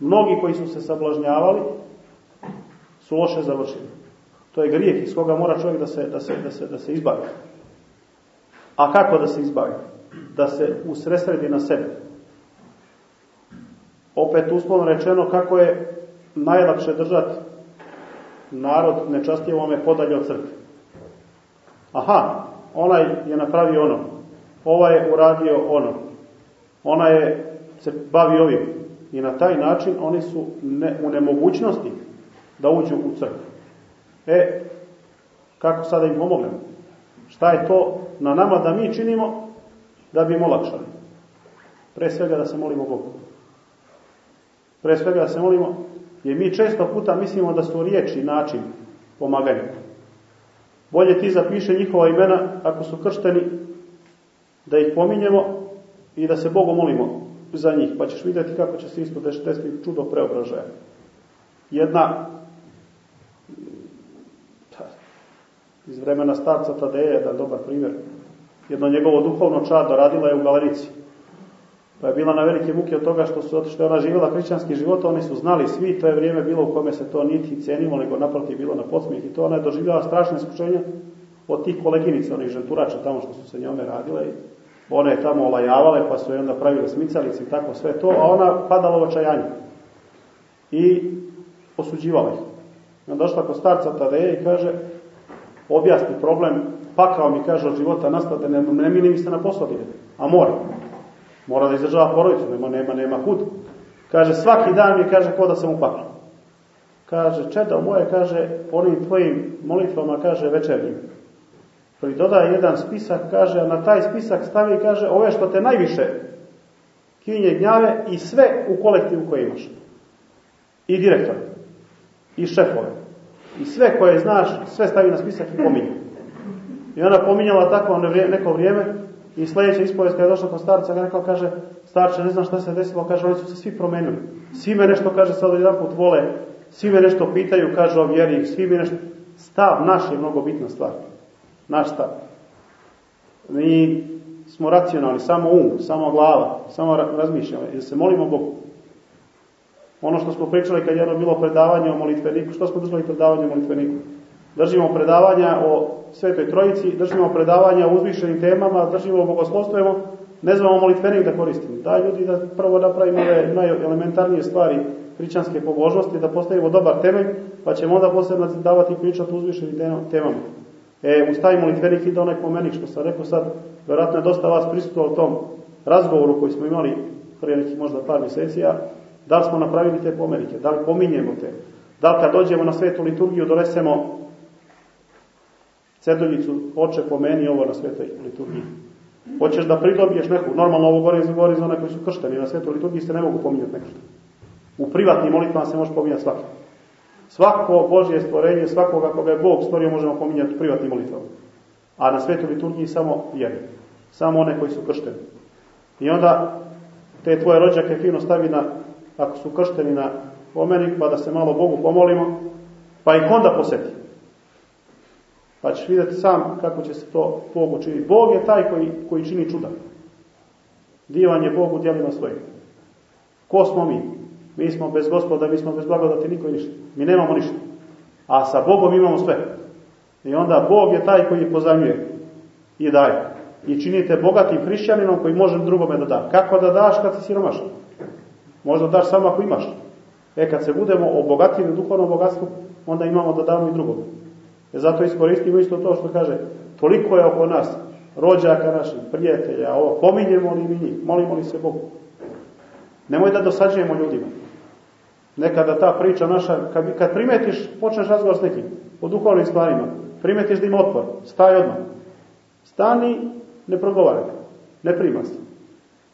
Mnogi koji su se sablažnjavali su loše završili. To je grijeh iz koga mora čovjek da se, da se, da se, da se izbavi. A kako da se izbavi? Da se usresredi na sebe. Opet uslovno rečeno kako je najlakše držati narod nečastivome podalje od crkve. Aha, onaj je napravio ono, ovaj je uradio ono, ona je se bavi ovim. I na taj način oni su ne, u nemogućnosti da uđu u crkvu. E, kako sada im pomognemo? Šta je to na nama da mi činimo da bi im olakšali? Pre svega da se molimo Bogu. Pre svega da se molimo, jer mi često puta mislimo da su riječi način pomaganja. Bolje ti zapiše njihova imena ako su kršteni, da ih pominjemo i da se Bogu molimo za njih, pa ćeš vidjeti kako će se isto desiti čudo preobražaja. Jedna iz vremena starca Tadeja, jedan dobar primjer. Jedno njegovo duhovno čado radila je u galerici. Pa je bila na velike muke od toga što su što ona živjela hrišćanski život, oni su znali svi, to je vrijeme bilo u kome se to niti cenilo, nego naprotiv bilo na podsmijeh i to ona je doživljala strašne iskušenja od tih koleginica, onih ženturača tamo što su se njome radile i one je tamo olajavale, pa su je onda pravile smicalice i tako sve to, a ona padala u očajanje. I osuđivala ih. Onda došla kod starca Tadeja i kaže, objasni problem, pakao mi kaže od života nastao da ne, ne mi se na posao a mora. Mora da izdržava porodicu, nema, nema, nema kud. Kaže, svaki dan mi kaže ko da sam u. Kaže, čedo moje, kaže, onim tvojim molitvama, kaže, večernjim. Pridoda jedan spisak, kaže, a na taj spisak stavi, kaže, ove što te najviše kinje gnjave i sve u kolektivu koje imaš. I direktor. I šefove I sve koje znaš, sve stavi na spisak i pominje. I ona pominjala tako neko vrijeme i sljedeća ispovest kada je došla kod starca, ga rekao, kaže, starče, ne znam šta se desilo, kaže, oni su se svi promenili. Svi me nešto, kaže, sad jedan put vole, svi me nešto pitaju, kaže o vjeri, svi mi nešto... Stav naš je mnogo bitna stvar. Naš stav. Mi smo racionalni, samo um, samo glava, samo razmišljamo, jer se molimo Bogu. Ono što smo pričali kad je jedno bilo predavanje o molitveniku, što smo držali predavanje o molitveniku? Držimo predavanja o Svetoj Trojici, držimo predavanja o uzvišenim temama, držimo bogoslovstvujemo, ne znamo molitvenik da koristimo. Daj ljudi da prvo napravimo ove najelementarnije stvari hrišćanske pobožnosti, da postavimo dobar temelj, pa ćemo onda posebno davati pričati o uzvišenim temama. E, uz taj molitvenik ide onaj pomenik, što sam rekao sad, vjerojatno je dosta vas prisutuo u tom razgovoru koji smo imali prije nekih možda par mjeseci, Da li smo napravili te pomenike? Da li pominjemo te? Da li kad dođemo na svetu liturgiju donesemo ceduljicu, oče pomeni ovo na svetoj liturgiji. Hoćeš da pridobiješ neku, normalno ovo govori, govori za one koji su kršteni, na svetoj liturgiji se ne mogu pominjati nešto. U privatnim molitvama se može pominjati svaki. Svako Božje stvorenje, svakoga koga je Bog stvorio možemo pominjati u privatnim molitvama. A na svetoj liturgiji samo jedno. Samo one koji su kršteni. I onda te tvoje rođake fino stavi na ako su kršteni na pomenik, pa da se malo Bogu pomolimo Pa ih onda poseti. Pa ćeš vidjeti sam kako će se to Bog učiniti. Bog je taj koji, koji čini čuda. Divan je Bog u djelima svojim. Ko smo mi? Mi smo bez gospoda, mi smo bez blagodati, niko ništa. Mi nemamo ništa. A sa Bogom imamo sve. I onda Bog je taj koji pozajmljuje i daje. I činite bogatim hrišćaninom koji može drugome da da. Kako da daš kad si siromašan? Možda daš samo ako imaš. E kad se budemo obogatili duhovnom bogatstvu, onda imamo da damo i drugom. E zato iskoristimo isto to što kaže, toliko je oko nas, rođaka naših, prijatelja, ovo, pominjemo li mi njih, molimo li se Bogu. Nemoj da dosađujemo ljudima. Nekada ta priča naša, kad, kad primetiš, počneš razgovor s nekim, o duhovnim stvarima, primetiš da ima otpor, staj odmah. Stani, ne progovaraj, ne prima se.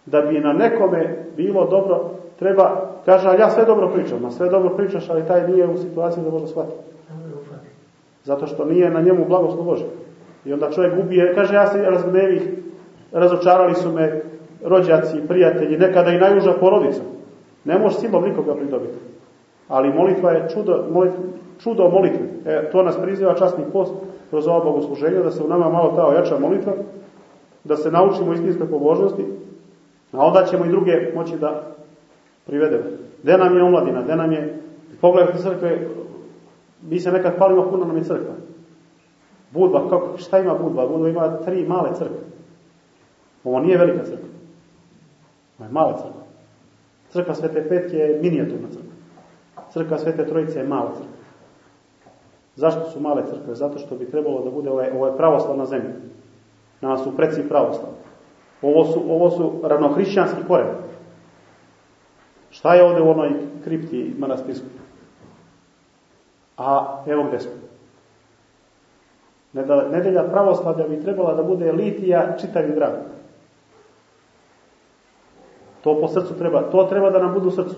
Da bi na nekome bilo dobro, treba, kaže, ja sve dobro pričam, a sve dobro pričaš, ali taj nije u situaciji da može shvatiti. Zato što nije na njemu blagoslov Bože. I onda čovjek gubi, kaže, ja se razgnevih, razočarali su me rođaci, prijatelji, nekada i najuža porodica. Ne možeš silom nikoga pridobiti. Ali molitva je čudo, molitva, čudo molitve. E, to nas priziva časni post kroz ova bogosluženja, da se u nama malo ta ojača molitva, da se naučimo istinskoj pobožnosti, a onda ćemo i druge moći da privedemo. Gde nam je omladina, gde nam je, pogledajte crkve, mi se nekad palimo, puno nam je crkva. Budva, kako, šta ima Budva? Budva ima tri male crkve. Ovo nije velika crkva. Ovo je mala crkva. Crkva Svete Petke je minijaturna crkva. Crkva Svete Trojice je mala crkva. Zašto su male crkve? Zato što bi trebalo da bude, ovo je, ovo je pravoslavna zemlja. Nama su preci pravoslav. Ovo su, ovo su ravnohrišćanski koren. Šta je ovde u onoj kripti manastirskoj? A evo gde smo. Nedelja pravoslavlja bi trebala da bude litija čitavi grad. To po srcu treba, to treba da nam bude u srcu.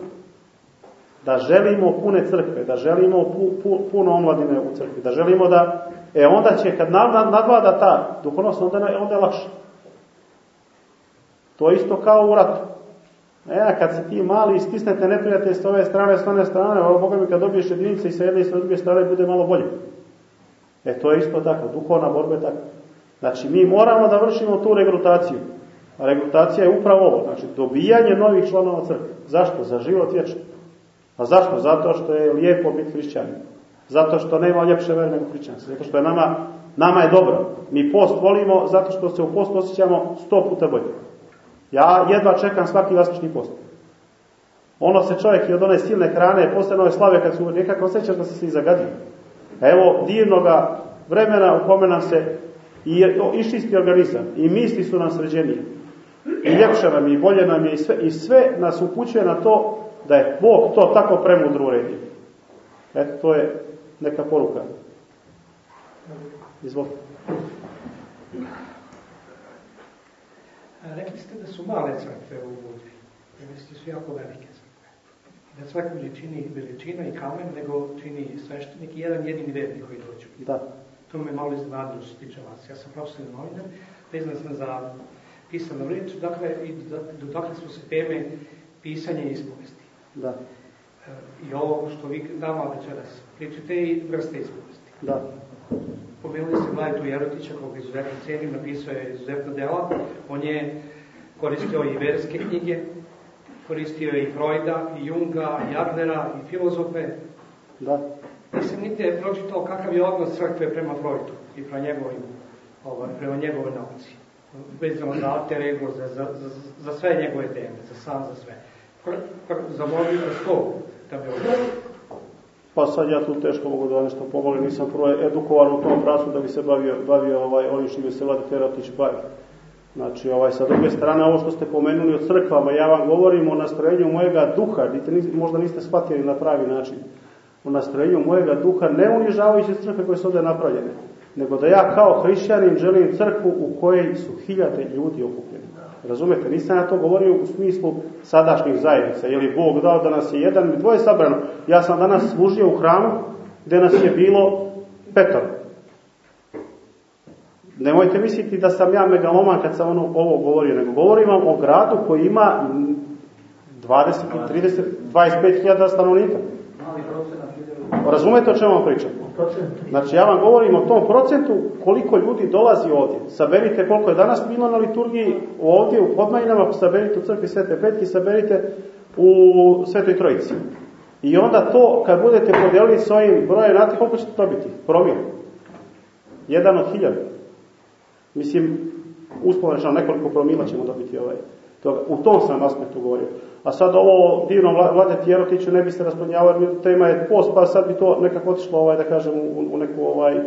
Da želimo pune crkve, da želimo pu, pu, puno omladine u crkvi, da želimo da, e onda će, kad nadvlada ta duhovnost, onda, onda je lakše. To isto kao u ratu. E, kad se ti mali stisnete neprijatelj s ove strane, s one strane, ovo Boga mi kad dobiješ jedinice i sa jedne i sa druge strane bude malo bolje. E, to je isto tako, duhovna borba je tako. Znači, mi moramo da vršimo tu regrutaciju. A regrutacija je upravo ovo, znači dobijanje novih članova crkve. Zašto? Za život vječni. A zašto? Zato što je lijepo biti hrišćanin. Zato što nema ljepše vere nego hrišćanstvo. Zato što je nama, nama je dobro. Mi post volimo zato što se u postu osjećamo sto puta bolje. Ja jedva čekam svaki vasnični post. Ono se čovjek i od one silne hrane, posle nove slave, kad su nekako osjećaš da se se i zagadio. Evo divnoga vremena u kome nam se i išisti organizam, i misli su nam sređenije, i ljepše nam je, i bolje nam je, i sve, i sve nas upućuje na to da je Bog to tako premudro uredio. Eto, to je neka poruka. Izvolite. Rekli ste da su male crkve u Budvi, da su jako velike crkve. Da crkvu ne čini veličina i kamen, nego čini sveštenik i jedan jedini vernik koji dođu. Da. To me malo iznenadilo što se tiče vas. Ja sam profesor novinar, vezan sam za pisanu reč, dakle, i dotakle smo se teme pisanja i ispovesti. Da. E, I ovo što vi nama večeras pričate i vrste ispovesti. Da. Pomenuli ste Vlajetu Jerotića, koga izuzetno cenim, napisao je izuzetno dela. On je koristio i verske knjige, koristio je i Freuda, i Junga, i Adlera, i filozofe. Da. Nisam nite pročitao kakav je odnos crkve prema Freudu i prema njegovim, ovaj, prema njegove nauci. Vezano za alter ego, za, za, za, za sve njegove teme, za sam, za sve. Zamolio da to da bi odnosio. Pa sad ja tu teško mogu da nešto pomogu, nisam prvo edukovan u tom prasu da bi se bavio, bavio ovaj, ovim što bi se Vlade Teratić bavi. Znači, ovaj, sa druge strane, ovo što ste pomenuli o crkvama, ja vam govorim o nastrojenju mojega duha, niste, možda niste shvatili na pravi način, o nastrojenju mojega duha, ne unižavajući crkve koje su ovde napravljene, nego da ja kao hrišćanin želim crkvu u kojoj su hiljade ljudi okupljeni. Razumete, nisam ja to govorio u smislu sadašnjih zajednica, je li Bog dao da nas je jedan ili dvoje sabrano. Ja sam danas služio u hramu gde nas je bilo petor. Nemojte misliti da sam ja megaloman kad sam ono, ovo govorio, nego govorim vam o gradu koji ima 20, 30, 25 hiljada stanovnika. mali procenat. Razumete o čemu vam pričam? Znači ja vam govorim o tom procentu koliko ljudi dolazi ovdje. Saberite koliko je danas bilo na liturgiji ovdje u Podmajinama, saberite u crkvi Svete Petke, saberite u Svetoj Trojici. I onda to, kad budete podijelili s ovim brojem, znate koliko ćete dobiti? Promil. Jedan od hiljada. Mislim, uspolo rečeno, nekoliko promila ćemo dobiti ovaj. Toga. U tom sam aspektu govorio. A sad ovo divno vlade Jerotiću ne bi se rasplodnjavao, jer tema je post, pa sad bi to nekako otišlo, ovaj, da kažem, u, u neku ovaj,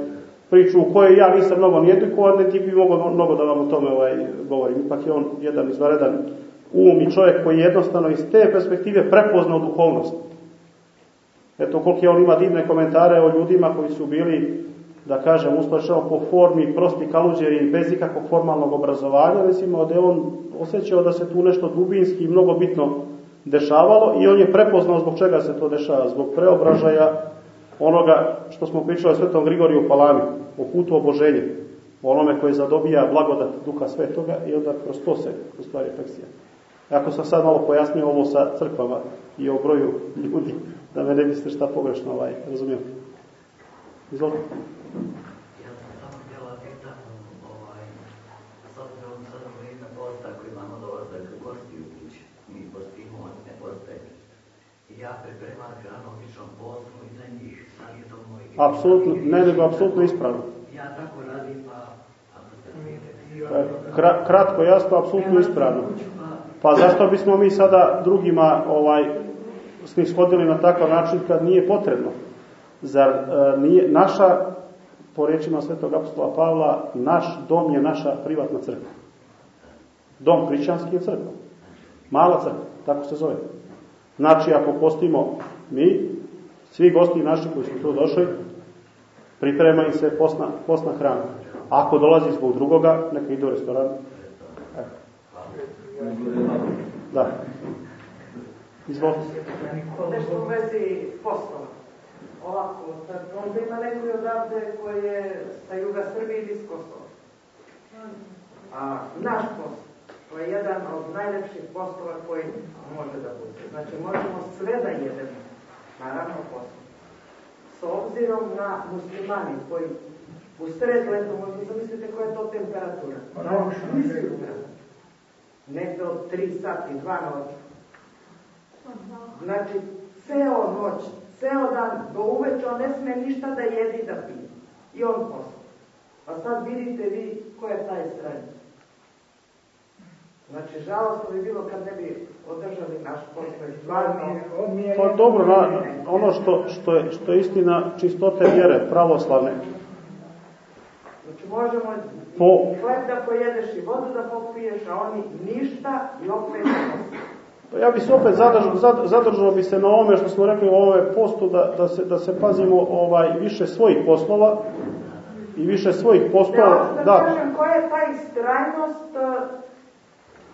priču u kojoj ja nisam mnogo ni edukovan, niti bi mogao mnogo da vam o tome ovaj, govorim. Ipak je on jedan izvaredan um i čovjek koji jednostavno iz te perspektive prepoznao duhovnost. Eto koliko je on ima divne komentare o ljudima koji su bili da kažem, usplašao po formi prosti kaluđeri bez ikakvog formalnog obrazovanja, mislimo da je on osjećao da se tu nešto dubinski i mnogo bitno dešavalo i on je prepoznao zbog čega se to dešava, zbog preobražaja onoga što smo pričali o svetom Grigoriju Palami, o putu oboženja, o onome koji zadobija blagodat Duha Svetoga i onda kroz to se u stvari efekcija. Ako sam sad malo pojasnio ovo sa crkvama i o broju ljudi, da me ne mislite šta pogrešno ovaj, razumijem. Izvolite. Ja sam samo htjela pitan, ovaj, s obzirom sad u vrijeme posta ako imamo dolazak gosti u kući, mi postimo, oni ne poste. I ja pripremam hranu običnom poslu i za njih, da li je to moj... Apsolutno, ne nego apsolutno ispravno. Ja tako radim, pa... se razumijete. Kra, kratko, jasno, apsolutno ispravno. Pa zašto bismo mi sada drugima ovaj snishodili na takav način kad nije potrebno? Zar e, nije naša, po rečima svetog apostola Pavla, naš dom je naša privatna crkva. Dom hrišćanski je crkva. Mala crkva, tako se zove. Znači, ako postimo mi, svi gosti naši koji su tu došli, priprema im se posna, posna hrana. Ako dolazi zbog drugoga, neka ide u restoran. Evo. Da. Izvolite. Nešto u vezi poslova. Ovako, sad možda ima neko i odavde koji je sa juga Srbije ili iz Kosova. A naš post, to je jedan od najlepših poslova koji može da bude. Znači, možemo sve da jedemo, naravno posao. S obzirom na muslimani koji u sred leta, možda zamislite koja je to temperatura. Nisi jutra. Negde od 3 sati, 2 noći. Znači, ceo noć, ceo dan, do uveče on ne sme ništa da jedi da pije. I on posle. A sad vidite vi ko je taj strani. Znači, žalostno bi bilo kad ne bi održali naš posao. Stvarno, Pa dobro, na, ono što, što, je, što je istina čistote vjere, pravoslavne, Znači, možemo Po- i hleb da pojedeš i vodu da popiješ, a oni ništa i opet. Pa ja bi se opet zadržao, zad- zadržao bi se na ovome što smo rekli u ovome postu, da, da, se, da se pazimo ovaj više svojih poslova i više svojih Da, poslova. da, Da, kažem, koja je ta istrajnost uh,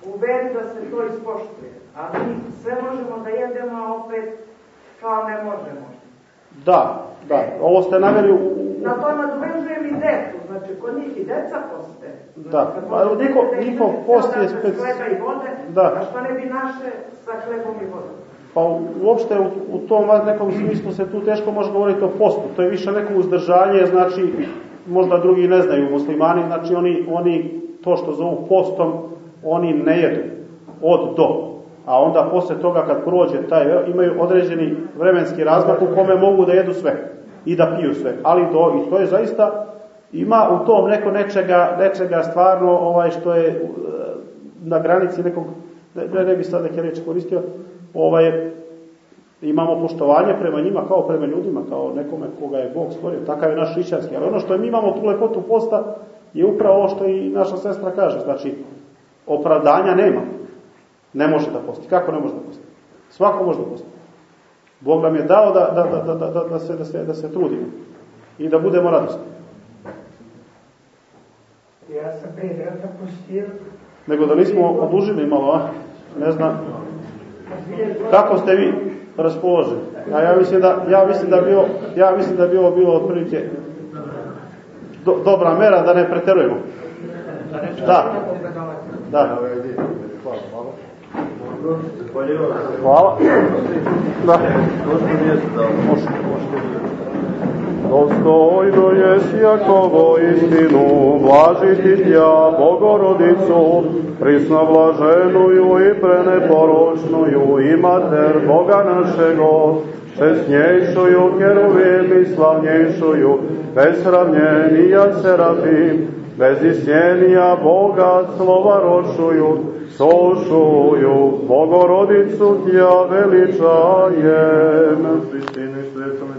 u veri da se to ispoštuje. A mi sve možemo da jedemo, a opet kao ne možemo. da, da. Ovo ste naveli u, Na to nadovezujem i decu, znači kod njih i deca poste. Znači, Da, kad pa možete njihov- da post je dan bez spec- Hleba i vode, Da. a što ne bi naše sa hlebom i vodom? Pa uopšte u, u tom nekom smislu se tu teško može govoriti o postu. To je više neko uzdržanje, znači možda drugi ne znaju muslimani, znači oni, oni to što zovu postom, oni ne jedu od do. A onda posle toga kad prođe taj, imaju određeni vremenski razmak u kome mogu da jedu sve i da piju sve. Ali do, i to je zaista, ima u tom neko nečega, nečega stvarno ovaj što je e, na granici nekog, ne, ne bi sad neke reči koristio, ovaj, imamo poštovanje prema njima kao prema ljudima, kao nekome koga je Bog stvorio. Takav je naš hrišćanski. Ali ono što mi imamo tu lepotu posta je upravo ovo što i naša sestra kaže. Znači, opravdanja nema. Ne može da posti. Kako ne može da posti? Svako može da posti. Bog nam je dao da, da, da, da, da, da, se, da, se, da se trudimo i da budemo radosni. Ja sam prije rata pustio, Nego da nismo odužili malo, a? Ne znam. Kako ste vi raspoloženi? Ja, ja mislim da ja mislim da bi ovo, ja mislim da bi ovo bilo otprilike do, dobra mera da ne preterujemo. Da. Da. Hvala. Da. Dostojno je Jakovo istinu, blažiti tja, Bogorodicu, prisno blaženuju i preneporočnuju i mater Boga našego, česnjejšuju keruvim i slavnjejšuju, besravnjenija serafim, bez isnjenija Boga slova ročuju, sošuju, Bogorodicu tja veličajem. Istini, svetome duhu, sada i